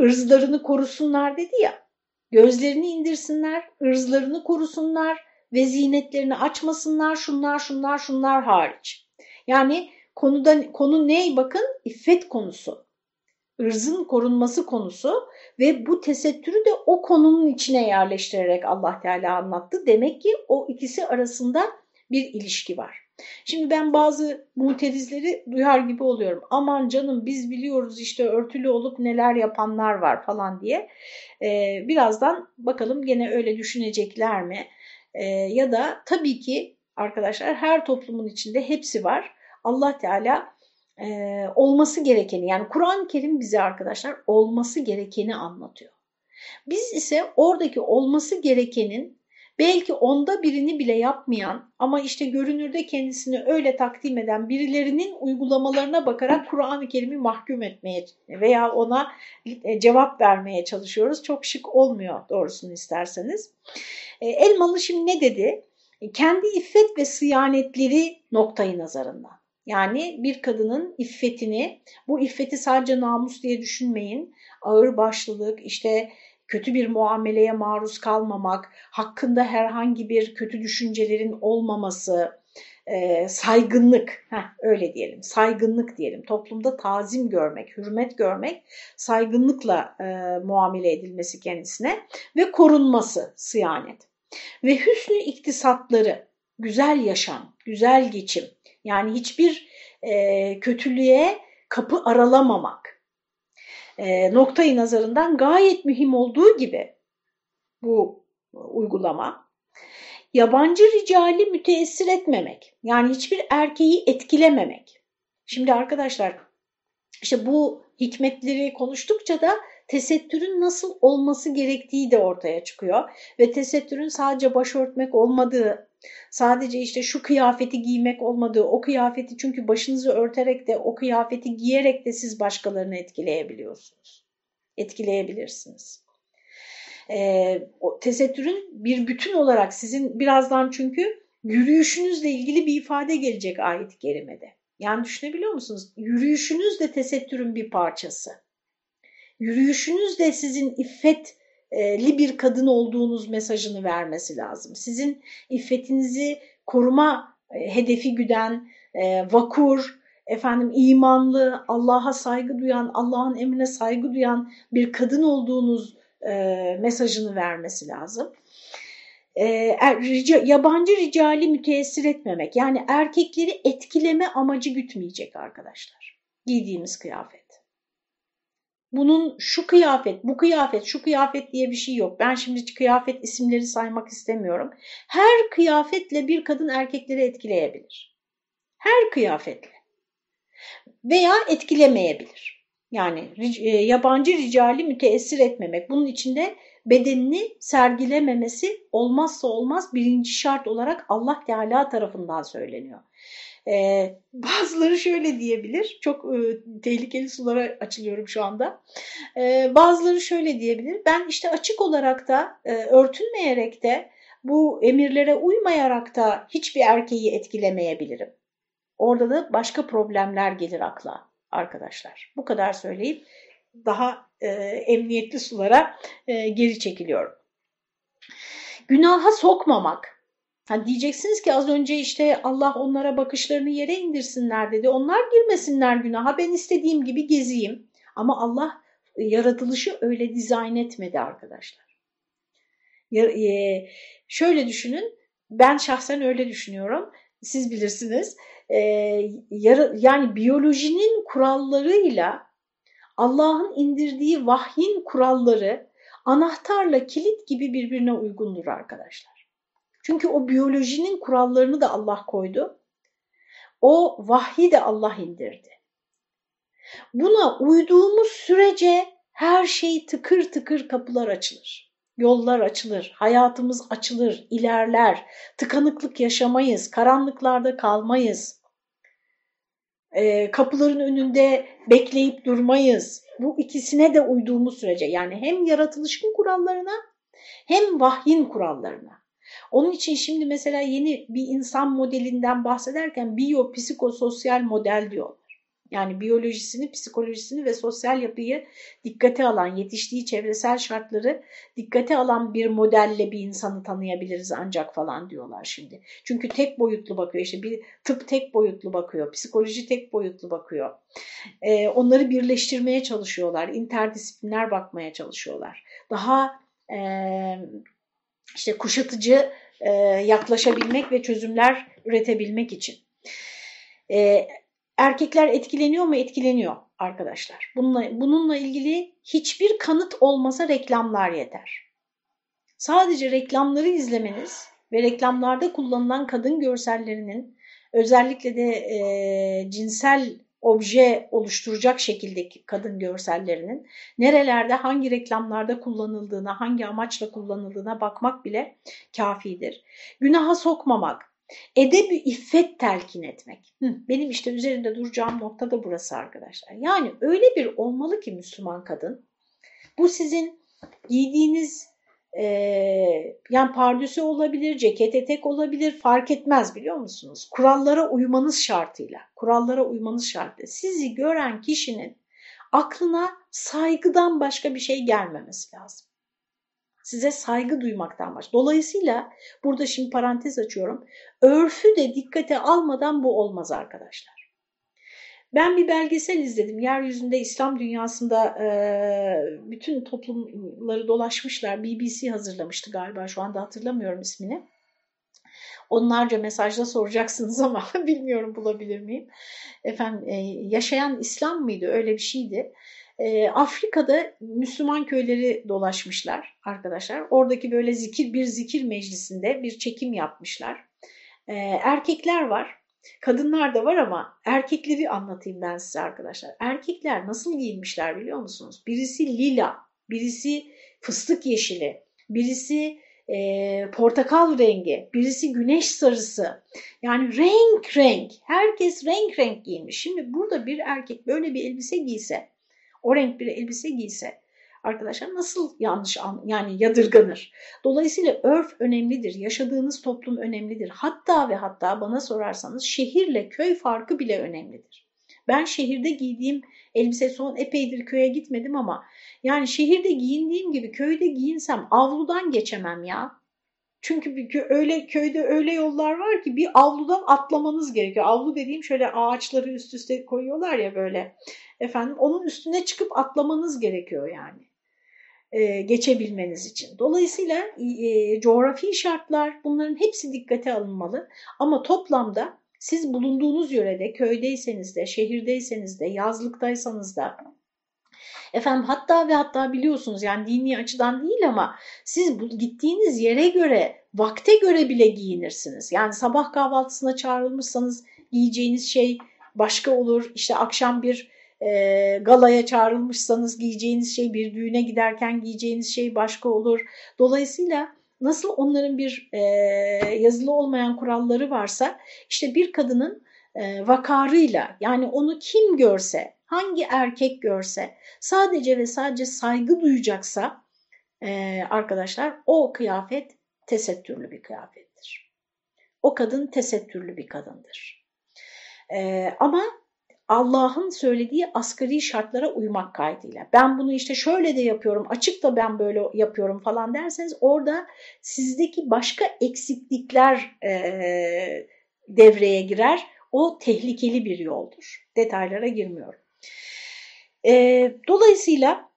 ırzlarını korusunlar dedi ya, gözlerini indirsinler, ırzlarını korusunlar ve zinetlerini açmasınlar, şunlar şunlar şunlar hariç. Yani konuda konu ne? Bakın iffet konusu ırzın korunması konusu ve bu tesettürü de o konunun içine yerleştirerek Allah Teala anlattı. Demek ki o ikisi arasında bir ilişki var. Şimdi ben bazı muterizleri duyar gibi oluyorum. Aman canım biz biliyoruz işte örtülü olup neler yapanlar var falan diye. Ee, birazdan bakalım gene öyle düşünecekler mi? Ee, ya da tabii ki arkadaşlar her toplumun içinde hepsi var. Allah Teala e, olması gerekeni yani Kur'an-ı Kerim bize arkadaşlar olması gerekeni anlatıyor. Biz ise oradaki olması gerekenin belki onda birini bile yapmayan ama işte görünürde kendisini öyle takdim eden birilerinin uygulamalarına bakarak Kur'an-ı Kerim'i mahkum etmeye veya ona e, cevap vermeye çalışıyoruz. Çok şık olmuyor doğrusunu isterseniz. E, Elmalı şimdi ne dedi? Kendi iffet ve sıyanetleri noktayı nazarından. Yani bir kadının iffetini, bu iffeti sadece namus diye düşünmeyin. Ağır başlılık, işte kötü bir muameleye maruz kalmamak, hakkında herhangi bir kötü düşüncelerin olmaması, e, saygınlık, heh, öyle diyelim, saygınlık diyelim. Toplumda tazim görmek, hürmet görmek, saygınlıkla e, muamele edilmesi kendisine ve korunması, sıyanet. Ve hüsnü iktisatları, güzel yaşam, güzel geçim, yani hiçbir e, kötülüğe kapı aralamamak e, noktayı nazarından gayet mühim olduğu gibi bu uygulama. Yabancı ricali müteessir etmemek. Yani hiçbir erkeği etkilememek. Şimdi arkadaşlar işte bu hikmetleri konuştukça da tesettürün nasıl olması gerektiği de ortaya çıkıyor. Ve tesettürün sadece başörtmek olmadığı, sadece işte şu kıyafeti giymek olmadığı, o kıyafeti çünkü başınızı örterek de o kıyafeti giyerek de siz başkalarını etkileyebiliyorsunuz. Etkileyebilirsiniz. Ee, o tesettürün bir bütün olarak sizin birazdan çünkü yürüyüşünüzle ilgili bir ifade gelecek ayet-i kerimede. Yani düşünebiliyor musunuz? Yürüyüşünüz de tesettürün bir parçası. Yürüyüşünüz de sizin iffetli bir kadın olduğunuz mesajını vermesi lazım. Sizin iffetinizi koruma e, hedefi güden, e, vakur, efendim imanlı, Allah'a saygı duyan, Allah'ın emrine saygı duyan bir kadın olduğunuz e, mesajını vermesi lazım. Er, yabancı ricali müteessir etmemek yani erkekleri etkileme amacı gütmeyecek arkadaşlar giydiğimiz kıyafet. Bunun şu kıyafet, bu kıyafet, şu kıyafet diye bir şey yok. Ben şimdi kıyafet isimleri saymak istemiyorum. Her kıyafetle bir kadın erkekleri etkileyebilir. Her kıyafetle. Veya etkilemeyebilir. Yani e, yabancı ricali müteessir etmemek. Bunun içinde bedenini sergilememesi olmazsa olmaz birinci şart olarak Allah Teala tarafından söyleniyor. Ee, bazıları şöyle diyebilir, çok e, tehlikeli sulara açılıyorum şu anda. Ee, bazıları şöyle diyebilir, ben işte açık olarak da e, örtünmeyerek de bu emirlere uymayarak da hiçbir erkeği etkilemeyebilirim. Orada da başka problemler gelir akla arkadaşlar. Bu kadar söyleyip daha e, emniyetli sulara e, geri çekiliyorum. Günaha sokmamak. Ha diyeceksiniz ki az önce işte Allah onlara bakışlarını yere indirsinler dedi. Onlar girmesinler günaha ben istediğim gibi gezeyim. Ama Allah e, yaratılışı öyle dizayn etmedi arkadaşlar. E, şöyle düşünün ben şahsen öyle düşünüyorum. Siz bilirsiniz. E, yani biyolojinin kurallarıyla Allah'ın indirdiği vahyin kuralları anahtarla kilit gibi birbirine uygundur arkadaşlar. Çünkü o biyolojinin kurallarını da Allah koydu. O vahyi de Allah indirdi. Buna uyduğumuz sürece her şey tıkır tıkır kapılar açılır. Yollar açılır, hayatımız açılır, ilerler, tıkanıklık yaşamayız, karanlıklarda kalmayız e, kapıların önünde bekleyip durmayız. Bu ikisine de uyduğumuz sürece yani hem yaratılışın kurallarına hem vahyin kurallarına. Onun için şimdi mesela yeni bir insan modelinden bahsederken biyopsikososyal model diyor. Yani biyolojisini, psikolojisini ve sosyal yapıyı dikkate alan, yetiştiği çevresel şartları dikkate alan bir modelle bir insanı tanıyabiliriz ancak falan diyorlar şimdi. Çünkü tek boyutlu bakıyor işte bir tıp tek boyutlu bakıyor, psikoloji tek boyutlu bakıyor. Ee, onları birleştirmeye çalışıyorlar, interdisipliner bakmaya çalışıyorlar. Daha e, işte kuşatıcı e, yaklaşabilmek ve çözümler üretebilmek için. E, Erkekler etkileniyor mu? Etkileniyor arkadaşlar. Bununla, bununla ilgili hiçbir kanıt olmasa reklamlar yeter. Sadece reklamları izlemeniz ve reklamlarda kullanılan kadın görsellerinin özellikle de e, cinsel obje oluşturacak şekildeki kadın görsellerinin nerelerde hangi reklamlarda kullanıldığına, hangi amaçla kullanıldığına bakmak bile kafidir. Günaha sokmamak, Edebi iffet telkin etmek. Benim işte üzerinde duracağım nokta da burası arkadaşlar. Yani öyle bir olmalı ki Müslüman kadın, bu sizin giydiğiniz e, yani pardüsü olabilir, ceket etek olabilir fark etmez biliyor musunuz? Kurallara uymanız şartıyla, kurallara uymanız şartıyla sizi gören kişinin aklına saygıdan başka bir şey gelmemesi lazım size saygı duymaktan baş. Dolayısıyla burada şimdi parantez açıyorum. Örfü de dikkate almadan bu olmaz arkadaşlar. Ben bir belgesel izledim. Yeryüzünde İslam dünyasında e, bütün toplumları dolaşmışlar. BBC hazırlamıştı galiba şu anda hatırlamıyorum ismini. Onlarca mesajda soracaksınız ama bilmiyorum bulabilir miyim. Efendim e, yaşayan İslam mıydı öyle bir şeydi. E, Afrika'da Müslüman köyleri dolaşmışlar arkadaşlar. Oradaki böyle zikir bir zikir meclisinde bir çekim yapmışlar. E, erkekler var. Kadınlar da var ama erkekleri anlatayım ben size arkadaşlar. Erkekler nasıl giyinmişler biliyor musunuz? Birisi lila, birisi fıstık yeşili, birisi e, portakal rengi, birisi güneş sarısı. Yani renk renk, herkes renk renk giymiş. Şimdi burada bir erkek böyle bir elbise giyse, o renk bir elbise giyse arkadaşlar nasıl yanlış yani yadırganır. Dolayısıyla örf önemlidir, yaşadığınız toplum önemlidir. Hatta ve hatta bana sorarsanız şehirle köy farkı bile önemlidir. Ben şehirde giydiğim elbise son epeydir köye gitmedim ama yani şehirde giyindiğim gibi köyde giyinsem avludan geçemem ya. Çünkü bir öyle köyde öyle yollar var ki bir avludan atlamanız gerekiyor. Avlu dediğim şöyle ağaçları üst üste koyuyorlar ya böyle. Efendim onun üstüne çıkıp atlamanız gerekiyor yani. E, geçebilmeniz için. Dolayısıyla e, coğrafi şartlar bunların hepsi dikkate alınmalı. Ama toplamda siz bulunduğunuz yörede köydeyseniz de şehirdeyseniz de yazlıktaysanız da Efendim hatta ve hatta biliyorsunuz yani dini açıdan değil ama siz bu, gittiğiniz yere göre, vakte göre bile giyinirsiniz. Yani sabah kahvaltısına çağrılmışsanız giyeceğiniz şey başka olur. İşte akşam bir e, galaya çağrılmışsanız giyeceğiniz şey bir düğüne giderken giyeceğiniz şey başka olur. Dolayısıyla nasıl onların bir e, yazılı olmayan kuralları varsa işte bir kadının e, vakarıyla yani onu kim görse hangi erkek görse sadece ve sadece saygı duyacaksa e, arkadaşlar o kıyafet tesettürlü bir kıyafettir. O kadın tesettürlü bir kadındır. E, ama Allah'ın söylediği asgari şartlara uymak kaydıyla. Ben bunu işte şöyle de yapıyorum, açık da ben böyle yapıyorum falan derseniz orada sizdeki başka eksiklikler e, devreye girer. O tehlikeli bir yoldur. Detaylara girmiyorum. E, dolayısıyla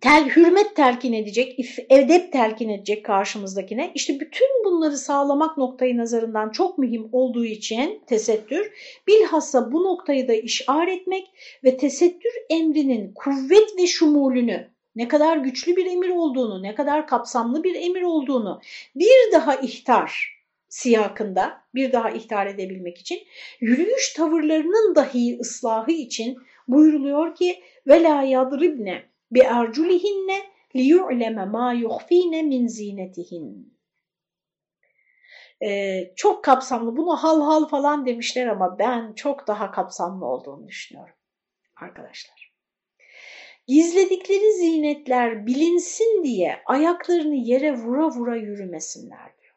tel, hürmet telkin edecek, edep telkin edecek karşımızdakine. İşte bütün bunları sağlamak noktayı nazarından çok mühim olduğu için tesettür, bilhassa bu noktayı da işaret etmek ve tesettür emrinin kuvvet ve şumulünü, ne kadar güçlü bir emir olduğunu, ne kadar kapsamlı bir emir olduğunu bir daha ihtar siyakında bir daha ihtar edebilmek için yürüyüş tavırlarının dahi ıslahı için buyruluyor ki وَلَا يَضْرِبْنَ بِاَرْجُلِهِنَّ لِيُعْلَمَ مَا يُخْف۪ينَ مِنْ زِينَتِهِنَّ ee, çok kapsamlı. Bunu hal hal falan demişler ama ben çok daha kapsamlı olduğunu düşünüyorum arkadaşlar. Gizledikleri zinetler bilinsin diye ayaklarını yere vura vura yürümesinler diyor.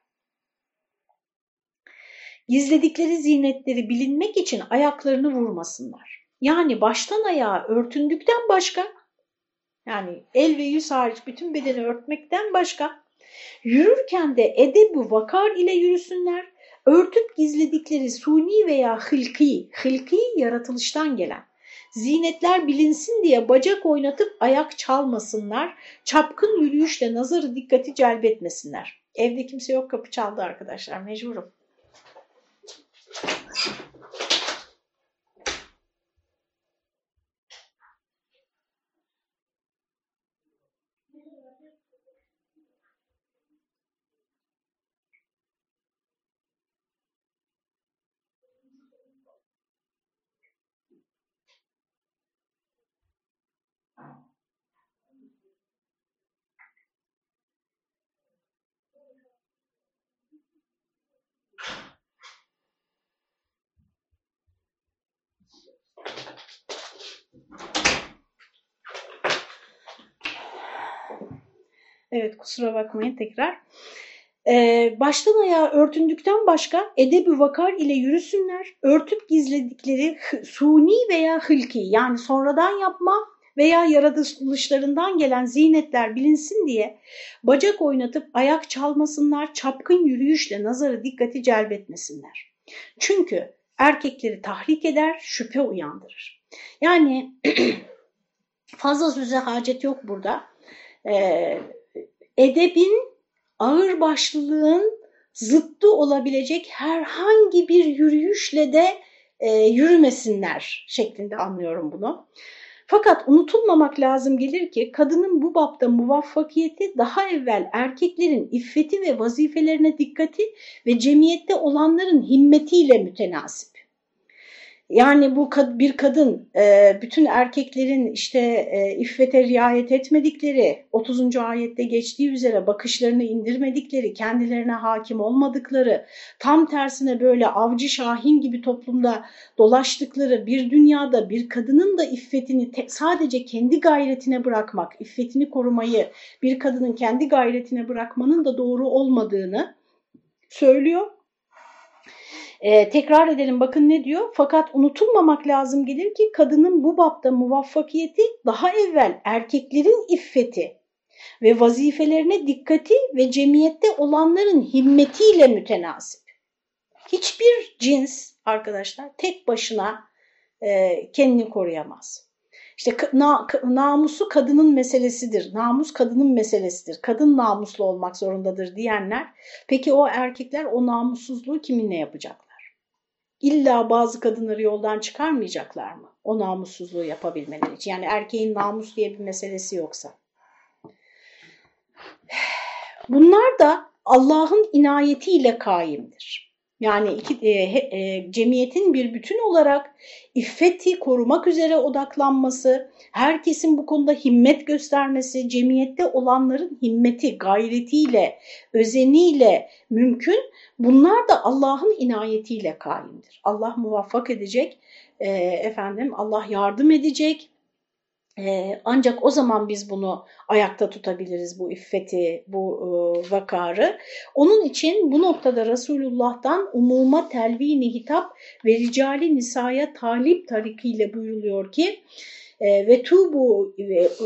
Gizledikleri zinetleri bilinmek için ayaklarını vurmasınlar. Yani baştan ayağa örtündükten başka yani el ve yüz hariç bütün bedeni örtmekten başka yürürken de edebu vakar ile yürüsünler. Örtüp gizledikleri suni veya hılki, hılki yaratılıştan gelen zinetler bilinsin diye bacak oynatıp ayak çalmasınlar, çapkın yürüyüşle nazarı dikkati celbetmesinler. Evde kimse yok kapı çaldı arkadaşlar mecburum. Evet kusura bakmayın tekrar. Ee, baştan ayağa örtündükten başka edebi vakar ile yürüsünler. Örtüp gizledikleri suni veya hılki yani sonradan yapma veya yaratılışlarından gelen zinetler bilinsin diye bacak oynatıp ayak çalmasınlar, çapkın yürüyüşle nazarı dikkati celbetmesinler. Çünkü erkekleri tahrik eder, şüphe uyandırır. Yani fazla söze hacet yok burada. Ee, edebin, ağırbaşlılığın zıttı olabilecek herhangi bir yürüyüşle de e, yürümesinler şeklinde anlıyorum bunu. Fakat unutulmamak lazım gelir ki kadının bu bapta muvaffakiyeti daha evvel erkeklerin iffeti ve vazifelerine dikkati ve cemiyette olanların himmetiyle mütenasip. Yani bu bir kadın e, bütün erkeklerin işte e, iffete riayet etmedikleri, 30. ayette geçtiği üzere bakışlarını indirmedikleri, kendilerine hakim olmadıkları, tam tersine böyle avcı şahin gibi toplumda dolaştıkları bir dünyada bir kadının da iffetini sadece kendi gayretine bırakmak, iffetini korumayı bir kadının kendi gayretine bırakmanın da doğru olmadığını söylüyor ee, tekrar edelim bakın ne diyor? Fakat unutulmamak lazım gelir ki kadının bu bapta muvaffakiyeti daha evvel erkeklerin iffeti ve vazifelerine dikkati ve cemiyette olanların himmetiyle mütenasip. Hiçbir cins arkadaşlar tek başına e, kendini koruyamaz. İşte na, namusu kadının meselesidir, namus kadının meselesidir, kadın namuslu olmak zorundadır diyenler, peki o erkekler o namussuzluğu kiminle yapacak? İlla bazı kadınları yoldan çıkarmayacaklar mı? O namussuzluğu yapabilmeleri için. Yani erkeğin namus diye bir meselesi yoksa. Bunlar da Allah'ın inayetiyle kaimdir. Yani iki, e, e, cemiyetin bir bütün olarak iffeti korumak üzere odaklanması, herkesin bu konuda himmet göstermesi, cemiyette olanların himmeti, gayretiyle, özeniyle mümkün. Bunlar da Allah'ın inayetiyle kaimdir. Allah muvaffak edecek, e, efendim Allah yardım edecek, ee, ancak o zaman biz bunu ayakta tutabiliriz bu iffeti, bu e, vakarı. Onun için bu noktada Resulullah'tan umuma telvini hitap ve ricali nisaya talip tarikiyle buyuruluyor ki e, ve tubu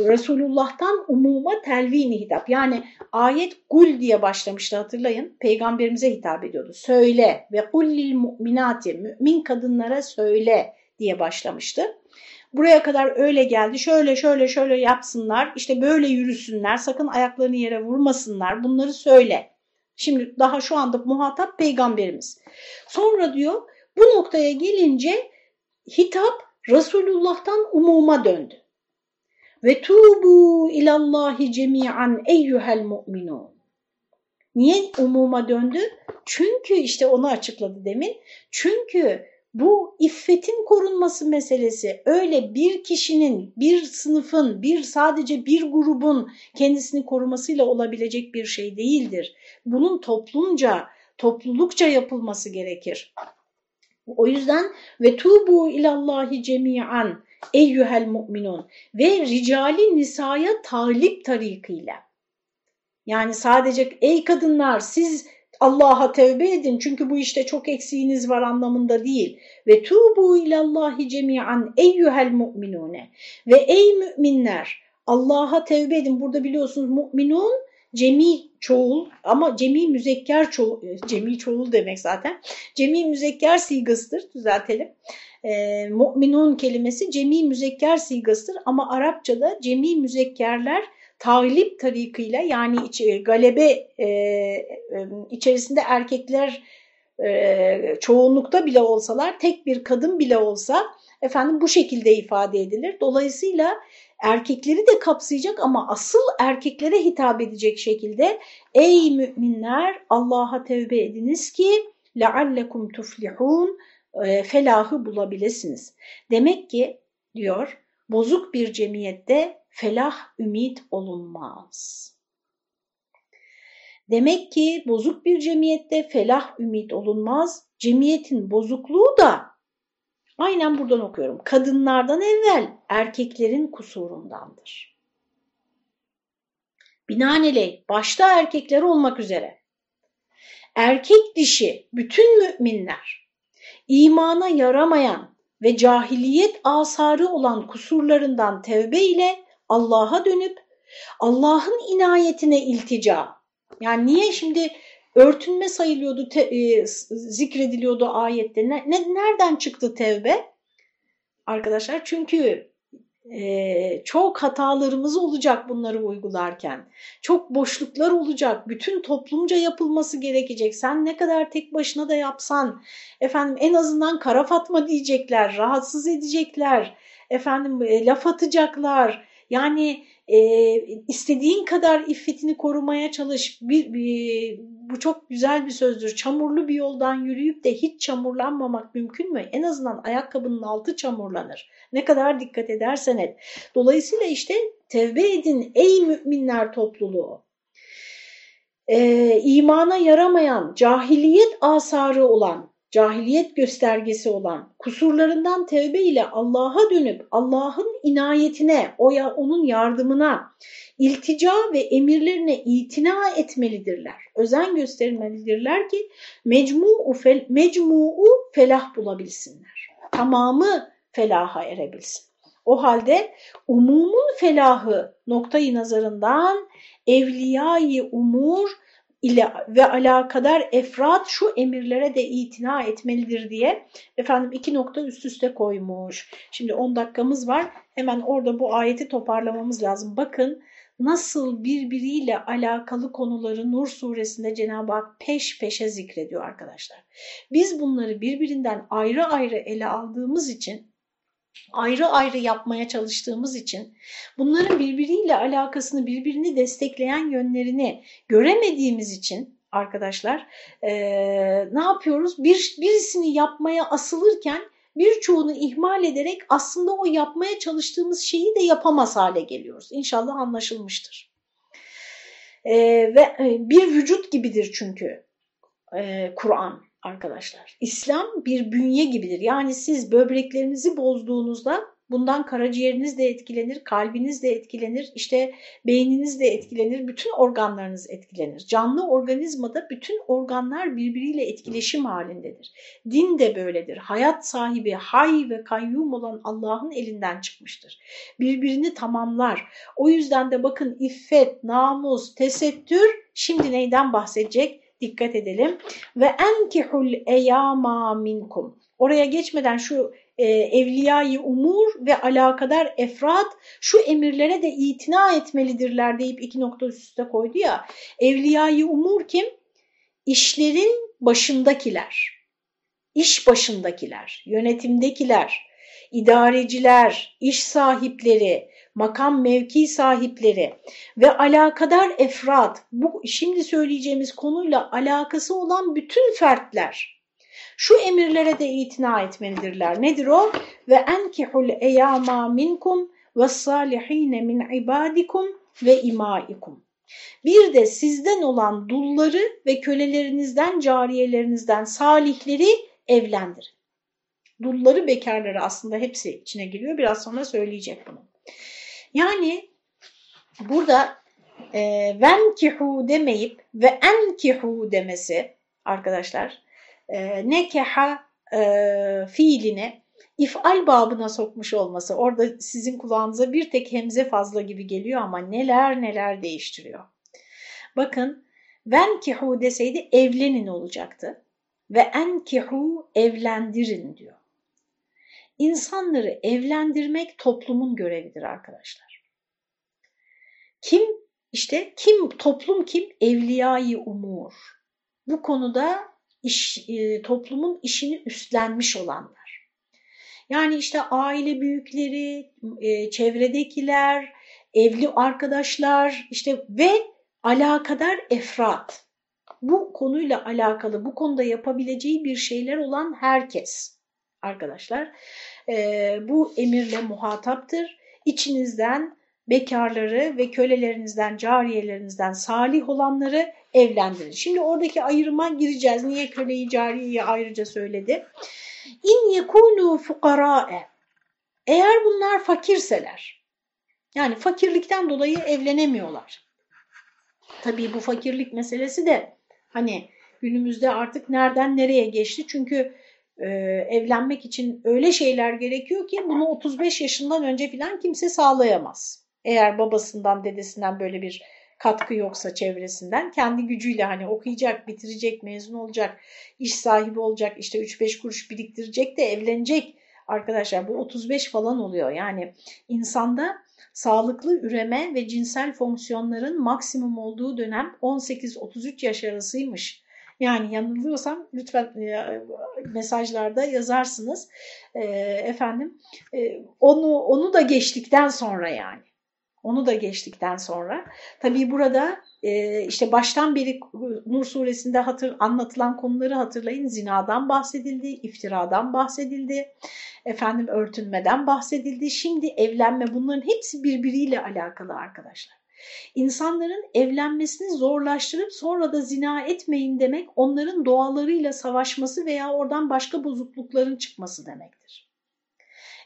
Resulullah'tan umuma telvini hitap. Yani ayet gul diye başlamıştı hatırlayın. Peygamberimize hitap ediyordu. Söyle ve kullil mu'minati mümin kadınlara söyle diye başlamıştı. Buraya kadar öyle geldi. Şöyle şöyle şöyle yapsınlar. işte böyle yürüsünler. Sakın ayaklarını yere vurmasınlar. Bunları söyle. Şimdi daha şu anda muhatap peygamberimiz. Sonra diyor bu noktaya gelince hitap Resulullah'tan umuma döndü. Ve tubu ilallahi cemi'an eyyuhel mu'minun. Niye umuma döndü? Çünkü işte onu açıkladı demin. Çünkü bu iffetin korunması meselesi öyle bir kişinin, bir sınıfın, bir sadece bir grubun kendisini korumasıyla olabilecek bir şey değildir. Bunun toplumca, toplulukça yapılması gerekir. O yüzden ve tubu ilallahi cemiyan eyyuhel mu'minun ve ricali nisaya talip tarikıyla. Yani sadece ey kadınlar siz Allah'a tevbe edin çünkü bu işte çok eksiğiniz var anlamında değil. Ve tubu ilallahi cemiyan eyyuhel mu'minune. Ve ey müminler Allah'a tevbe edin. Burada biliyorsunuz mu'minun cemi çoğul ama cemi müzekker çoğul, cemi çoğul demek zaten. Cemi müzekker sigasıdır düzeltelim. E, mu'minun kelimesi cemi müzekker sigasıdır ama Arapçada cemi müzekkerler taglip tarikıyla yani iç, e, galebe e, e, içerisinde erkekler e, çoğunlukta bile olsalar tek bir kadın bile olsa efendim bu şekilde ifade edilir. Dolayısıyla erkekleri de kapsayacak ama asıl erkeklere hitap edecek şekilde ey müminler Allah'a tevbe ediniz ki leallekum tuflihun e, felahı bulabilirsiniz. Demek ki diyor bozuk bir cemiyette felah ümit olunmaz. Demek ki bozuk bir cemiyette felah ümit olunmaz. Cemiyetin bozukluğu da aynen buradan okuyorum. Kadınlardan evvel erkeklerin kusurundandır. Binaenaleyh başta erkekler olmak üzere erkek dişi bütün müminler imana yaramayan ve cahiliyet asarı olan kusurlarından tevbe ile Allah'a dönüp Allah'ın inayetine iltica. Yani niye şimdi örtünme sayılıyordu, te, e, zikrediliyordu ayette? Ne, ne, nereden çıktı tevbe? Arkadaşlar çünkü e, çok hatalarımız olacak bunları uygularken. Çok boşluklar olacak. Bütün toplumca yapılması gerekecek. Sen ne kadar tek başına da yapsan efendim en azından kara fatma diyecekler, rahatsız edecekler efendim e, laf atacaklar. Yani e, istediğin kadar iffetini korumaya çalış. Bir, bir, bu çok güzel bir sözdür. Çamurlu bir yoldan yürüyüp de hiç çamurlanmamak mümkün mü? En azından ayakkabının altı çamurlanır. Ne kadar dikkat edersen et. Dolayısıyla işte tevbe edin ey müminler topluluğu. Ee, imana yaramayan, cahiliyet asarı olan, cahiliyet göstergesi olan kusurlarından tevbe ile Allah'a dönüp Allah'ın inayetine, o ya onun yardımına, iltica ve emirlerine itina etmelidirler. Özen göstermelidirler ki mecmu'u fel, mecmu'u felah bulabilsinler. Tamamı felaha erebilsin. O halde umumun felahı noktayı nazarından evliyayı umur ile ve alakadar efrat şu emirlere de itina etmelidir diye efendim iki nokta üst üste koymuş. Şimdi 10 dakikamız var. Hemen orada bu ayeti toparlamamız lazım. Bakın nasıl birbiriyle alakalı konuları Nur suresinde Cenab-ı Hak peş peşe zikrediyor arkadaşlar. Biz bunları birbirinden ayrı ayrı ele aldığımız için ayrı ayrı yapmaya çalıştığımız için bunların birbiriyle alakasını birbirini destekleyen yönlerini göremediğimiz için arkadaşlar e, ne yapıyoruz? Bir, birisini yapmaya asılırken birçoğunu ihmal ederek aslında o yapmaya çalıştığımız şeyi de yapamaz hale geliyoruz. İnşallah anlaşılmıştır. E, ve bir vücut gibidir çünkü e, Kur'an arkadaşlar. İslam bir bünye gibidir. Yani siz böbreklerinizi bozduğunuzda bundan karaciğeriniz de etkilenir, kalbiniz de etkilenir, işte beyniniz de etkilenir, bütün organlarınız etkilenir. Canlı organizmada bütün organlar birbiriyle etkileşim halindedir. Din de böyledir. Hayat sahibi, hay ve kayyum olan Allah'ın elinden çıkmıştır. Birbirini tamamlar. O yüzden de bakın iffet, namus, tesettür şimdi neyden bahsedecek? Dikkat edelim. Ve enkihul eyama minkum. Oraya geçmeden şu e, evliyayı umur ve alakadar efrat şu emirlere de itina etmelidirler deyip iki nokta üst koydu ya. Evliyayı umur kim? İşlerin başındakiler, iş başındakiler, yönetimdekiler, idareciler, iş sahipleri, makam mevki sahipleri ve alakadar efrat, bu şimdi söyleyeceğimiz konuyla alakası olan bütün fertler şu emirlere de itina etmelidirler. Nedir o? Ve enkihul eyama minkum ve salihine min ibadikum ve imaikum. Bir de sizden olan dulları ve kölelerinizden, cariyelerinizden salihleri evlendirin. Dulları, bekarları aslında hepsi içine giriyor. Biraz sonra söyleyecek bunu. Yani burada e, venkihu demeyip ve enkihu demesi arkadaşlar e, nekeha e, fiiline ifal babına sokmuş olması orada sizin kulağınıza bir tek hemze fazla gibi geliyor ama neler neler değiştiriyor. Bakın venkihu deseydi evlenin olacaktı ve enkihu evlendirin diyor. İnsanları evlendirmek toplumun görevidir arkadaşlar. Kim? işte kim? Toplum kim? Evliyayı umur. Bu konuda iş, e, toplumun işini üstlenmiş olanlar. Yani işte aile büyükleri, e, çevredekiler, evli arkadaşlar işte ve alakadar efrat. Bu konuyla alakalı, bu konuda yapabileceği bir şeyler olan herkes arkadaşlar. E, bu emirle muhataptır. İçinizden bekarları ve kölelerinizden, cariyelerinizden salih olanları evlendirin. Şimdi oradaki ayrıma gireceğiz. Niye köleyi, cariyeyi ayrıca söyledi? İn yekunu fukara'e. Eğer bunlar fakirseler, yani fakirlikten dolayı evlenemiyorlar. Tabii bu fakirlik meselesi de hani günümüzde artık nereden nereye geçti? Çünkü e, evlenmek için öyle şeyler gerekiyor ki bunu 35 yaşından önce falan kimse sağlayamaz. Eğer babasından, dedesinden böyle bir katkı yoksa çevresinden kendi gücüyle hani okuyacak, bitirecek, mezun olacak, iş sahibi olacak, işte 3-5 kuruş biriktirecek de evlenecek arkadaşlar. Bu 35 falan oluyor. Yani insanda sağlıklı üreme ve cinsel fonksiyonların maksimum olduğu dönem 18-33 yaş arasıymış. Yani yanılıyorsam lütfen e, mesajlarda yazarsınız. E, efendim e, onu onu da geçtikten sonra yani. Onu da geçtikten sonra. Tabii burada işte baştan beri Nur suresinde hatır, anlatılan konuları hatırlayın. Zinadan bahsedildi, iftiradan bahsedildi, efendim örtünmeden bahsedildi. Şimdi evlenme bunların hepsi birbiriyle alakalı arkadaşlar. İnsanların evlenmesini zorlaştırıp sonra da zina etmeyin demek onların doğalarıyla savaşması veya oradan başka bozuklukların çıkması demektir.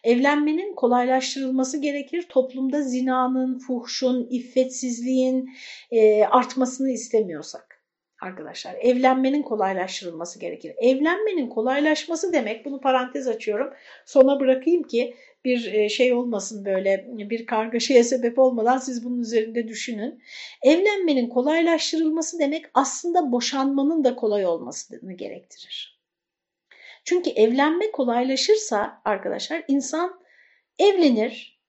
Evlenmenin kolaylaştırılması gerekir. Toplumda zinanın, fuhşun, iffetsizliğin e, artmasını istemiyorsak arkadaşlar. Evlenmenin kolaylaştırılması gerekir. Evlenmenin kolaylaşması demek, bunu parantez açıyorum, sona bırakayım ki bir e, şey olmasın böyle bir kargaşaya sebep olmadan siz bunun üzerinde düşünün. Evlenmenin kolaylaştırılması demek aslında boşanmanın da kolay olmasını gerektirir. Çünkü evlenme kolaylaşırsa arkadaşlar insan evlenir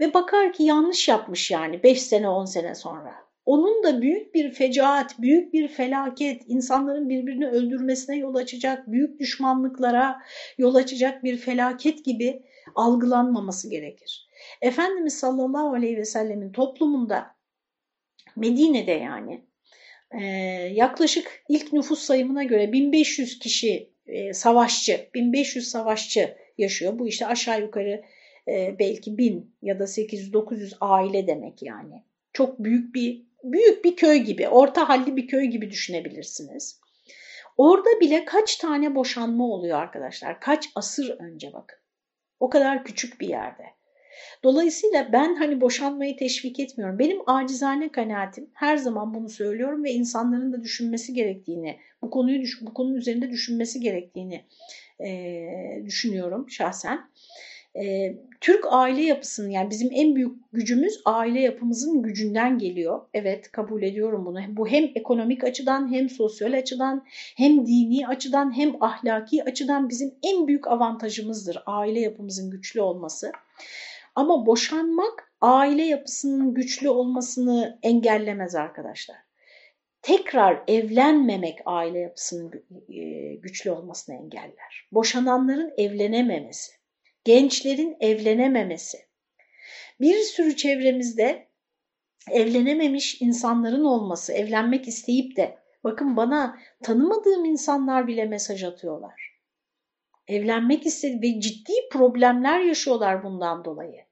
ve bakar ki yanlış yapmış yani 5 sene 10 sene sonra. Onun da büyük bir fecaat, büyük bir felaket, insanların birbirini öldürmesine yol açacak, büyük düşmanlıklara yol açacak bir felaket gibi algılanmaması gerekir. Efendimiz sallallahu aleyhi ve sellemin toplumunda Medine'de yani e, yaklaşık ilk nüfus sayımına göre 1500 kişi e, savaşçı, 1500 savaşçı yaşıyor. Bu işte aşağı yukarı e, belki 1000 ya da 800-900 aile demek yani. Çok büyük bir büyük bir köy gibi, orta halli bir köy gibi düşünebilirsiniz. Orada bile kaç tane boşanma oluyor arkadaşlar? Kaç asır önce bakın. O kadar küçük bir yerde. Dolayısıyla ben hani boşanmayı teşvik etmiyorum. Benim acizane kanaatim her zaman bunu söylüyorum ve insanların da düşünmesi gerektiğini, bu konuyu bu konunun üzerinde düşünmesi gerektiğini e, düşünüyorum şahsen. E, Türk aile yapısının yani bizim en büyük gücümüz aile yapımızın gücünden geliyor. Evet kabul ediyorum bunu. Bu hem ekonomik açıdan hem sosyal açıdan hem dini açıdan hem ahlaki açıdan bizim en büyük avantajımızdır aile yapımızın güçlü olması. Ama boşanmak aile yapısının güçlü olmasını engellemez arkadaşlar. Tekrar evlenmemek aile yapısının e, güçlü olmasını engeller. Boşananların evlenememesi gençlerin evlenememesi. Bir sürü çevremizde evlenememiş insanların olması, evlenmek isteyip de bakın bana tanımadığım insanlar bile mesaj atıyorlar. Evlenmek istedi ve ciddi problemler yaşıyorlar bundan dolayı.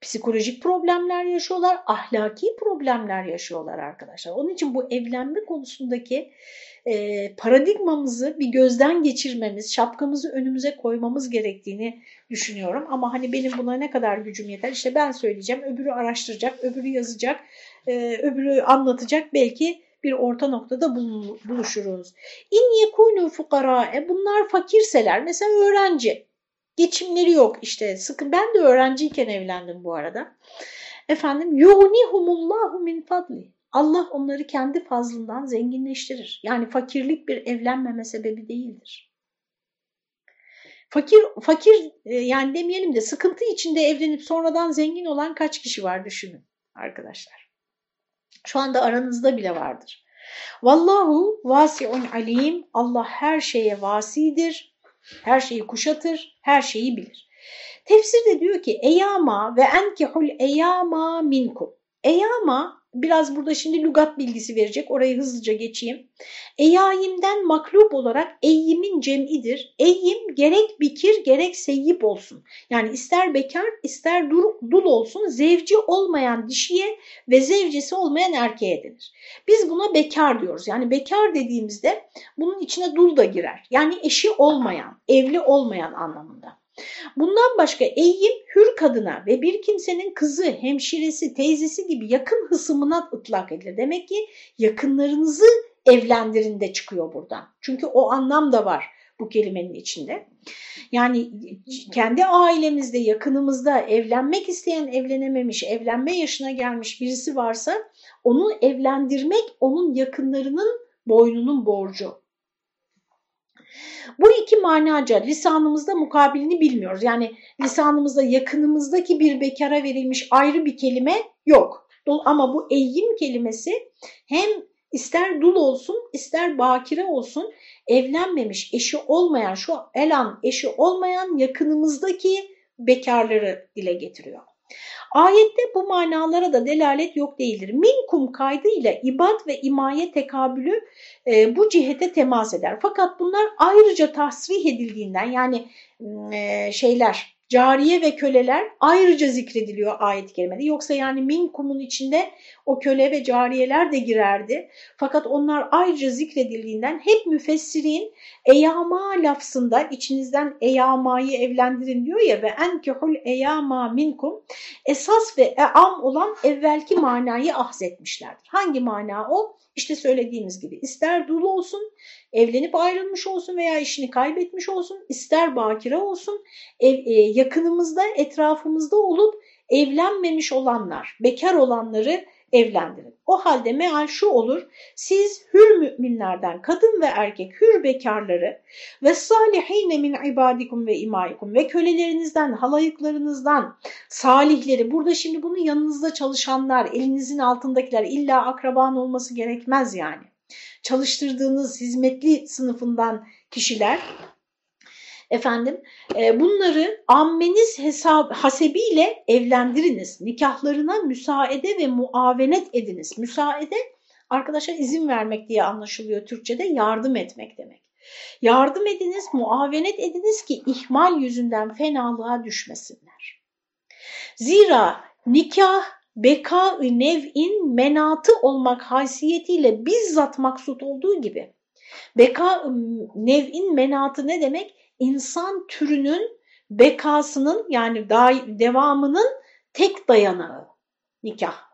Psikolojik problemler yaşıyorlar, ahlaki problemler yaşıyorlar arkadaşlar. Onun için bu evlenme konusundaki e, paradigmamızı bir gözden geçirmemiz, şapkamızı önümüze koymamız gerektiğini düşünüyorum. Ama hani benim buna ne kadar gücüm yeter? İşte ben söyleyeceğim, öbürü araştıracak, öbürü yazacak, e, öbürü anlatacak. Belki bir orta noktada buluşuruz. İn yekûnû fukara. Bunlar fakirseler. Mesela öğrenci. Geçimleri yok işte. Sıkı. Ben de öğrenciyken evlendim bu arada. Efendim yuhnihumullahu min fadli. Allah onları kendi fazlından zenginleştirir. Yani fakirlik bir evlenmeme sebebi değildir. Fakir, fakir e, yani demeyelim de sıkıntı içinde evlenip sonradan zengin olan kaç kişi var düşünün arkadaşlar. Şu anda aranızda bile vardır. Vallahu vasiun alim. Allah her şeye vasidir. Her şeyi kuşatır, her şeyi bilir. Tefsirde diyor ki eyama ve enkihul eyama minkum. Eyama biraz burada şimdi lügat bilgisi verecek. Orayı hızlıca geçeyim. Eyayimden maklub olarak eyyimin cem'idir. Eyyim gerek bikir gerek seyyip olsun. Yani ister bekar ister dul olsun zevci olmayan dişiye ve zevcesi olmayan erkeğe denir. Biz buna bekar diyoruz. Yani bekar dediğimizde bunun içine dul da girer. Yani eşi olmayan, evli olmayan anlamında. Bundan başka eyyim hür kadına ve bir kimsenin kızı, hemşiresi, teyzesi gibi yakın hısımına ıtlak edilir. Demek ki yakınlarınızı evlendirin de çıkıyor buradan. Çünkü o anlam da var bu kelimenin içinde. Yani kendi ailemizde, yakınımızda evlenmek isteyen, evlenememiş, evlenme yaşına gelmiş birisi varsa onu evlendirmek onun yakınlarının boynunun borcu. Bu iki manaca lisanımızda mukabilini bilmiyoruz. Yani lisanımızda yakınımızdaki bir bekara verilmiş ayrı bir kelime yok. Ama bu eyyim kelimesi hem ister dul olsun ister bakire olsun evlenmemiş eşi olmayan şu elan eşi olmayan yakınımızdaki bekarları dile getiriyor. Ayette bu manalara da delalet yok değildir. Minkum kaydıyla ibad ve imaye tekabülü e, bu cihete temas eder. Fakat bunlar ayrıca tasrih edildiğinden yani e, şeyler cariye ve köleler ayrıca zikrediliyor ayet-i kerimede. Yoksa yani minkumun içinde o köle ve cariyeler de girerdi. Fakat onlar ayrıca zikredildiğinden hep müfessirin eyama lafzında içinizden eyamayı evlendirin diyor ya ve enkehul eyama minkum esas ve eam olan evvelki manayı ahzetmişlerdir. Hangi mana o? İşte söylediğimiz gibi ister dul olsun, evlenip ayrılmış olsun veya işini kaybetmiş olsun, ister bakire olsun, ev, e, yakınımızda, etrafımızda olup evlenmemiş olanlar, bekar olanları evlendirin. O halde meal şu olur, siz hür müminlerden kadın ve erkek hür bekarları ve salihine min ibadikum ve imaikum ve kölelerinizden, halayıklarınızdan salihleri, burada şimdi bunun yanınızda çalışanlar, elinizin altındakiler illa akraban olması gerekmez yani. Çalıştırdığınız hizmetli sınıfından kişiler efendim e, bunları ammeniz hesap, hasebiyle evlendiriniz. Nikahlarına müsaade ve muavenet ediniz. Müsaade arkadaşa izin vermek diye anlaşılıyor Türkçe'de yardım etmek demek. Yardım ediniz, muavenet ediniz ki ihmal yüzünden fenalığa düşmesinler. Zira nikah beka-ı nev'in menatı olmak haysiyetiyle bizzat maksut olduğu gibi beka nev'in menatı ne demek? İnsan türünün bekasının yani devamının tek dayanağı nikah.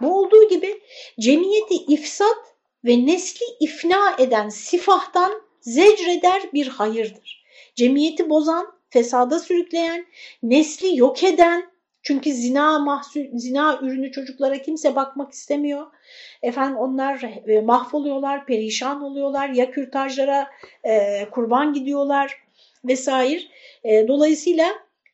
Bu olduğu gibi cemiyeti ifsat ve nesli ifna eden sifahtan zecreder bir hayırdır. Cemiyeti bozan, fesada sürükleyen, nesli yok eden, çünkü zina mahsul, zina ürünü çocuklara kimse bakmak istemiyor. Efendim onlar e, mahvoluyorlar, perişan oluyorlar, ya kürtajlara e, kurban gidiyorlar vesaire. E, dolayısıyla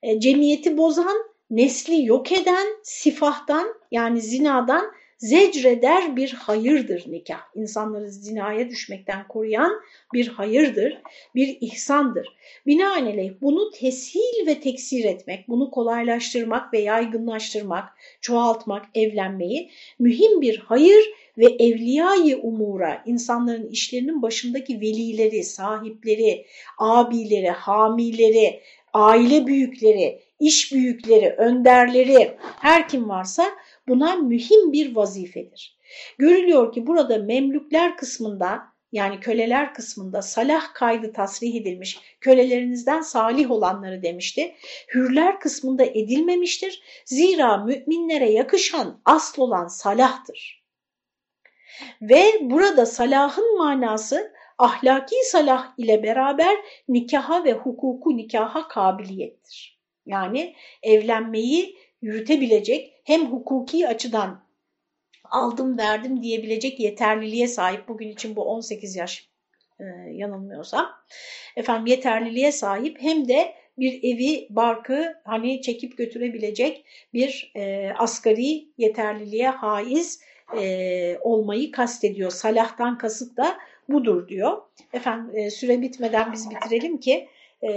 e, cemiyeti bozan, nesli yok eden sifahtan yani zinadan zecreder bir hayırdır nikah. İnsanları zinaya düşmekten koruyan bir hayırdır, bir ihsandır. Binaenaleyh bunu teshil ve teksir etmek, bunu kolaylaştırmak ve yaygınlaştırmak, çoğaltmak, evlenmeyi mühim bir hayır ve evliyayı umura, insanların işlerinin başındaki velileri, sahipleri, abileri, hamileri, aile büyükleri, iş büyükleri, önderleri, her kim varsa buna mühim bir vazifedir. Görülüyor ki burada memlükler kısmında yani köleler kısmında salah kaydı tasrih edilmiş, kölelerinizden salih olanları demişti. Hürler kısmında edilmemiştir. Zira müminlere yakışan asıl olan salahtır. Ve burada salahın manası ahlaki salah ile beraber nikaha ve hukuku nikaha kabiliyettir. Yani evlenmeyi yürütebilecek hem hukuki açıdan aldım verdim diyebilecek yeterliliğe sahip bugün için bu 18 yaş e, yanılmıyorsam efendim yeterliliğe sahip hem de bir evi barkı hani çekip götürebilecek bir e, asgari yeterliliğe haiz e, olmayı kastediyor. Salahtan kasıt da budur diyor. Efendim e, süre bitmeden biz bitirelim ki e,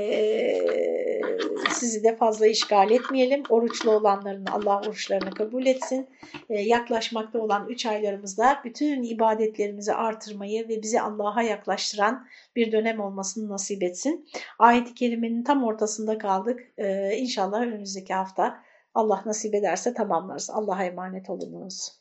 sizi de fazla işgal etmeyelim. Oruçlu olanların Allah oruçlarını kabul etsin. E, yaklaşmakta olan üç aylarımızda bütün ibadetlerimizi artırmayı ve bizi Allah'a yaklaştıran bir dönem olmasını nasip etsin. Ayet-i Kerime'nin tam ortasında kaldık. E, inşallah önümüzdeki hafta Allah nasip ederse tamamlarız. Allah'a emanet olunuz.